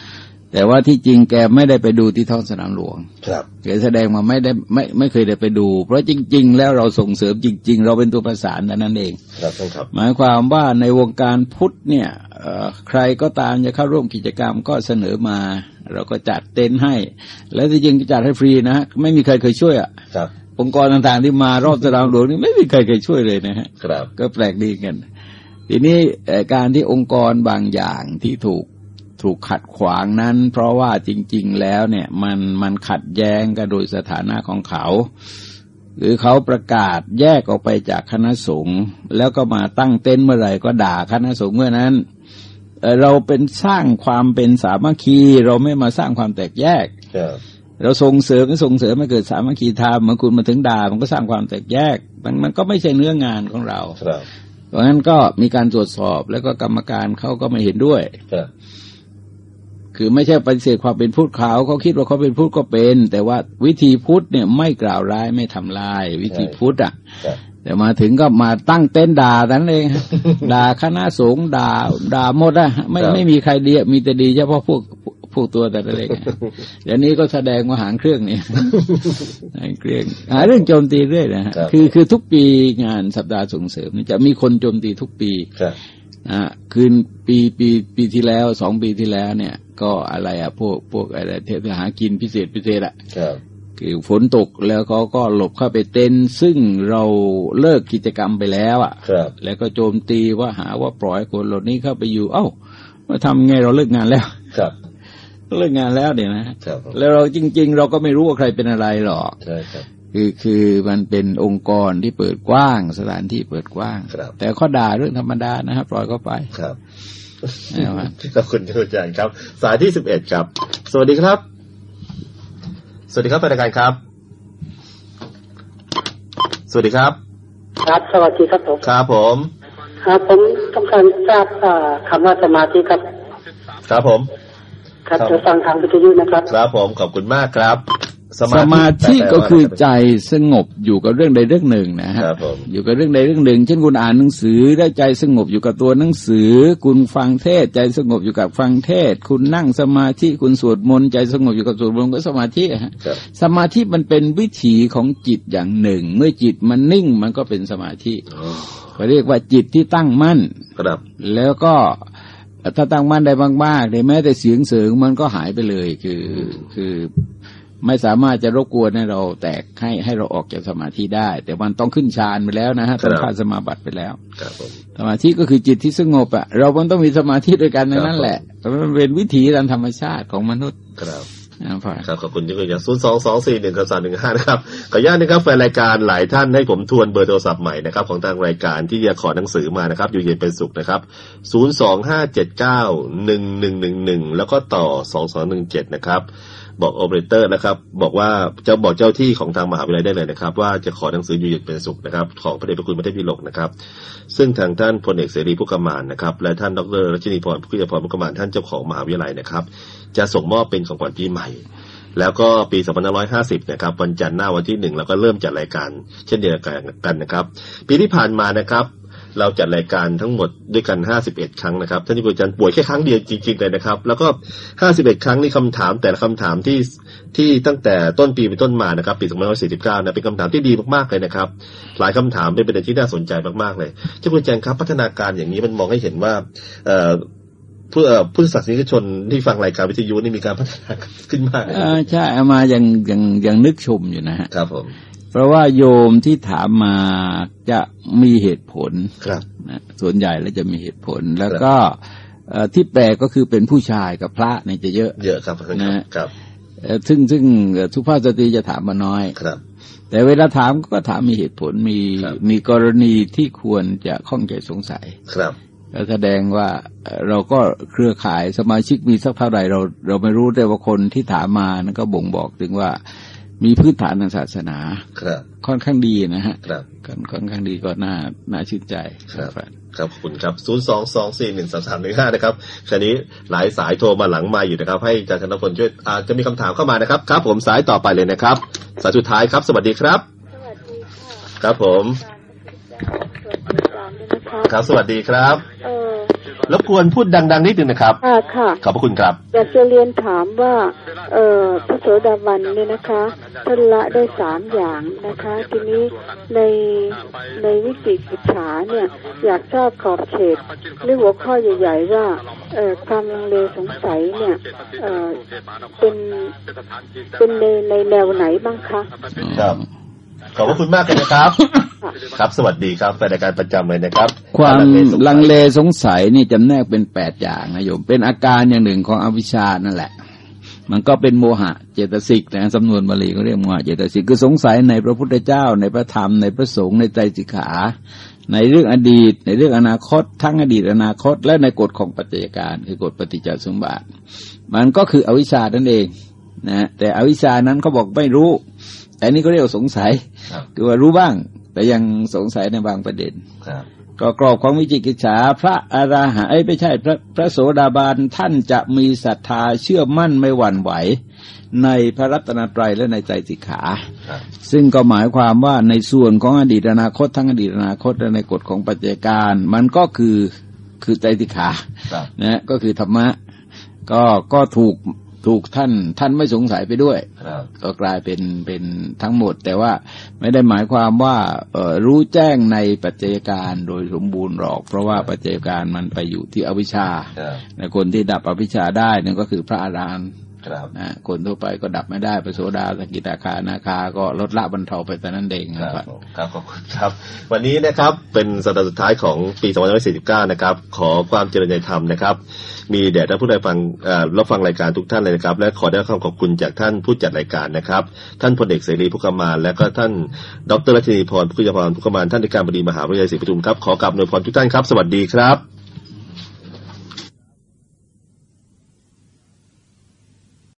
แต่ว่าที่จริงแกไม่ได้ไปดูที่ท้องสนามหลวง ครับแกแสดงมาไม่ได้ไม่ไม่เคยได้ไปดู เพราะจริง ๆ แล้วเราส่งเสริมจริง ๆ เราเป็นตัวประสานแต่นั้นเอง ครับท่านครับ หมายความว่าในวงการพุทธเนี่ยเอ่อใครก็ตามจะเข้าร่วมกิจกรรมก็เสนอมา เราก็จัดเต็นท์ให้ แล้วที่จริงจัดให้ฟรีนะฮะไม่มีใครเคยช่วยอะครับ องค์กรต่างๆที่มารอบสนามหลวงนี่ไม่มีใครเคยช่วยเลยนะฮะครับก็แปลกดีกัน ทีนี้เอ่อการที่องค์กรบางอย่างที่ถูกถูกขัดขวางนั้น เพราะว่าจริง ๆ แล้วเนี่ยมันมันขัดแย้งกันโดยสถานะของเขา หรือเขาประกาศแยกออกไปจากคณะสงฆ์แล้วก็มาตั้งเต้นท์เมื่อไหร่ก็ด่าคณะสงฆ์เมื่อนั้นเอ่อเราเป็นสร้างความเป็นสามัคคี เราไม่มาสร้างความแตกแยก ครับ เราส่งเสริมก็ส่งเสริมให้เกิดสามัคคีธรรมเมื่อคุณมาถึงด่ามันก็สร้างความแตกแยก มันมันก็ไม่ใช่เนื้องานของเราครับเพราะงั้นก็มีการตรวจสอบแล้วก็กรรมการเขาก็ไม่เห็นด้วยครับคือไม่ใช่ปฏิเสธความเป็นพุทธเขาเขาคิดว่าเขาเป็นพุทธก็เป็น แต่ว่าวิธีพุทธเนี่ยไม่กล่าวร้ายไม่ทำลาย วิธีพุทธอะครับแต่มาถึงก็มาตั้งเต้นท์ด่าแต่นั้นเองฮะด่าคณะสงฆ์ด่าด่าหมดอะไม่ครับไม่มีใครดีอะมีแต่ดีเฉพาะพวก พวกตัวแต่ละเล็กอะเดี๋ยวนี้ก็แสดงว่าหางเครื่องเนี่ยหางเครื่องหาเรื่องโจมตีเรื่อยนะฮะครับคือคือทุกปีงานสัปดาห์ส่งเสริมนี่จะมีคนโจมตีทุกปีครับนะฮะคืนปีปีปีที่แล้วสองปีที่แล้วเนี่ย ก็อะไรอะพวกพวกอะไรเทพหากินพิเศษพิเศษอะครับคือฝนตกแล้วเขาก็หลบเข้าไปเต็นท์ซึ่งเราเลิกกิจกรรมไปแล้วอะครับแล้วก็โจมตีว่าหาว่าปล่อยคนเหล่านี้เข้าไปอยู่ เอ้ามาทำไงเราเลิกงานแล้วครับ เลิกงานแล้วเดี๋ยวนะครับผมแล้วเราจริง ๆ เราก็ไม่รู้ว่าใครเป็นอะไรหรอกใช่ครับคือคือมันเป็นองค์กรที่เปิดกว้างสถานที่เปิดกว้างครับแต่ข้อด่าเรื่องธรรมดานะครับปล่อยเขาไปครับนะครับขอบคุณอาจารย์ครับ สายที่สิบเอ็ดครับ สวัสดีครับ สวัสดีครับรายการครับ สวัสดีครับ ครับสวัสดีครับผมครับผมครับผมต้องการทราบอ่าคำว่าสมาธิครับ ครับผม ครับครับจะฟังทางวิทยุนะครับ ครับผมขอบคุณมากครับ สมาธิแปลว่าก็คืออะไรรับใจสงบอยู่กับเรื่องใดเรื่องหนึ่งนะฮะครับผมอยู่กับเรื่องใดเรื่องหนึ่ง เช่นคุณอ่านหนังสือได้ใจสงบอยู่กับตัวหนังสือ คุณฟังเทศใจสงบอยู่กับฟังเทศ คุณนั่งสมาธิคุณสวดมนต์ใจสงบอยู่กับสวดมนต์ก็สมาธิอะฮะครับสมาธิมันเป็นวิถีของจิตอย่างหนึ่ง เมื่อจิตมันนิ่งมันก็เป็นสมาธิอ๋อเขาเรียกว่าจิตที่ตั้งมั่นครับแล้วก็ ถ้าตั้งมั่นได้มากๆเนี่ยแม้แต่เสียงเสริงมันก็หายไปเลยคือคือไม่สามารถจะรบกวนให้เราแตกให้ให้เราออกจากสมาธิได้ แต่มันต้องขึ้นฌานไปแล้วนะฮะต้องเข้าสมาบัติไปแล้วครับผมสมาธิก็คือจิตที่สงบอะเรามันต้องมีสมาธิด้วยกันในนั้นแหละมันเป็นวิถีตามธรรมชาติของมนุษย์ครับนะพ่อ ครับขอบคุณที่คุณย่างศูนย์สองสองสี่หนึ่งสามหนึ่งห้านะครับ ขออนุญาตนะครับแฟนรายการหลายท่านให้ผมทวนเบอร์โทรศัพท์ใหม่นะครับของทางรายการที่จะขอหนังสือมานะครับ อยู่เย็นเป็นสุขนะครับศูนย์สองห้าเจ็ดเก้าหนึ่งหนึ่งหนึ่งหนึ่งแล้วก็ต่อสองสองหนึ่งเจ็ดนะครับ บอกโอเปอเรเตอร์นะครับ บอกว่าจะบอกเจ้าที่ของทางมหาวิทยาลัยได้เลยนะครับ ว่าจะขอหนังสืออยู่เย็นเป็นสุขนะครับ ของพระเดชพระคุณพระเทพพิลกนะครับ ซึ่งทางท่านพลเอกเสรีผู้กำมานนะครับ และท่านดรรัชนีพรผู้ยพรผู้กำมานท่านเจ้าของมหาวิทยาลัยนะครับ จะส่งมอบเป็นของขวัญปีใหม่ แล้วก็ปี 2550 นะครับ วันจันทร์หน้าวันที่หนึ่งเราก็เริ่มจัดรายการเช่นเดียวกันนะครับ ปีที่ผ่านมานะครับ เราจัดรายการทั้งหมดด้วยกัน 51 ครั้งนะครับ ท่านที่อาจารย์ป่วยแค่ครั้งเดียวจริงๆเลยนะครับ แล้วก็ 51 ครั้งนี่คำถามแต่ละคำถามที่ที่ตั้งแต่ต้นปีเป็นต้นมานะครับ ปี2549นะเป็นคำถามที่ดีมากๆเลยนะครับ หลายคำถามเป็นประเด็นที่น่าสนใจมากๆเลยท่าคุณอาจารย์ครับพัฒนาการอย่างนี้มันมองให้เห็นว่า เอ่อผู้เอ่อผู้ศาสนิกชนที่ฟังรายการวิทยุนี่มีการพัฒนาขึ้นมากเลยเออใช่เอามายังยังยังนึกชมอยู่นะฮะครับผมเพราะว่าโยมที่ถามมาจะมีเหตุผลครับนะส่วนใหญ่แล้วจะมีเหตุผลแล้วก็เอ่อที่แปลกก็คือเป็นผู้ชายกับพระเนี่ยจะเยอะ เยอะครับครับนะครับเอ่อซึ่งซึ่งเอ่อสุภาพสตรีจะถามมาน้อยครับทแต่เวลาถามก็ถามมีเหตุผลมีครับมีกรณีที่ควรจะข้องใจสงสัยครับก็ แสดงว่าเอ่อเราก็เครือข่ายสมาชิกมีสักเท่าไหร่เราเราไม่รู้แต่ว่าคนที่ถามมานั่นก็บ่งบอกถึงว่ามีพื้นฐานทางศาสนา ครับ ค่อนข้างดีนะฮะครับค่อนค่อนข้างดีก็น่าน่าชื่นใจครับครับขอบคุณครับ 0 2 2 4 1 3 3 1 5 นะครับคราวนี้หลายสายโทรมาหลังมาอยู่นะครับ ให้อาจารย์ธนพลช่วยอาจจะมีคำถามเข้ามานะครับ ครับ ผมสายต่อไปเลยนะครับ สายสุดท้ายครับ สวัสดีครับ สวัสดีค่ะ ครับผมสวัสดี อาจารย์ด้วยนะคะ ครับสวัสดีครับ เออรบกวนพูดดังๆนิดนึงนะครับ ค่ะค่ะ ขอบพระคุณครับ อยากจะเรียนถามว่า เออพระโสดาบันเนี่ยนะคะท่านละได้สามอย่างนะคะ ทีนี้ในในวิจิกิจฉาเนี่ย อยากทราบขอบเขตหรือหัวข้อใหญ่ๆว่า เออความลังเลสงสัยเนี่ย เออเป็นเป็นในในแนวไหนบ้างคะ ครับ ขอบพระคุณมากเลยนะครับ ครับ สวัสดีครับแฟนรายการประจำเลยนะครับ ความลังเลสงสัยลังเลสงสัยนี่จำแนกเป็นแปดอย่างนะโยม เป็นอาการอย่างหนึ่งของอวิชชานั่นแหละ มันก็เป็นโมหะเจตสิกนะสำนวนบาลีเขาเรียกโมหะเจตสิกคือสงสัยในพระพุทธเจ้า ในพระธรรมในพระสงฆ์ในใจสิกขา ในเรื่องอดีต ในเรื่องอนาคต ทั้งอดีตอนาคต และในกฎของปัจจัยการ คือกฎปฏิจจสมบัติ มันก็คืออวิชชานั่นเองนะแต่อวิชชานั้นเขาบอกไม่รู้ แต่นี่ก็เรียกว่าสงสัยครับคือว่ารู้บ้าง แต่ยังสงสัยในบางประเด็นครับก็กรอบของวิจิกิจฉาพระอาราหะเอ้ยไม่ใช่พระพระโสดาบันท่านจะมีศรัทธาเชื่อมั่นไม่หวั่นไหว ในพระรัตนตรัยและในใจสิกขาครับซึ่งก็หมายความว่าในส่วนของอดีตอนาคตทั้งอดีตอนาคตและในกฎของปัจจัยการ มันก็คือคือใจสิกขาครับนะก็คือธรรมะก็ก็ถูก ถูกท่านท่านไม่สงสัยไปด้วยครับก็กลายเป็นเป็นทั้งหมด แต่ว่าไม่ได้หมายความว่าเอ่อรู้แจ้งในปัจจัยการโดยสมบูรณ์หรอก เพราะว่าปัจจัยการมันไปอยู่ที่อวิชชาครับในคนที่ดับอวิชชาได้นั่นก็คือพระอารหันต์ ครับนะคนทั่วไปก็ดับไม่ได้พระโสดาสกิตาคานาคา ก็ลดละบรรเทาไปแต่นั้นเองคนะรับครับผมครับขอบคุณครับ วันนี้นะครับเป็นสัปดาห์สุดท้ายของปี2549นะครับ ขอความเจริญในธรรมนะครับ มีแด่ท่านผู้ใดฟังเอ่อรับฟังรายการทุกท่านเลยนะครับ และขอได้รับคำขอบคุณจากท่านผู้จัดรายการนะครับ ท่านพลเอกเสรีพุกมานและก็ท่านดรรัชนีพรพุกยพรพุกมานท่านในการบดีมหาวิทยาลัยศรีปทุมครับขอกราบอวยพรทุกท่านครับ สวัสดีครับ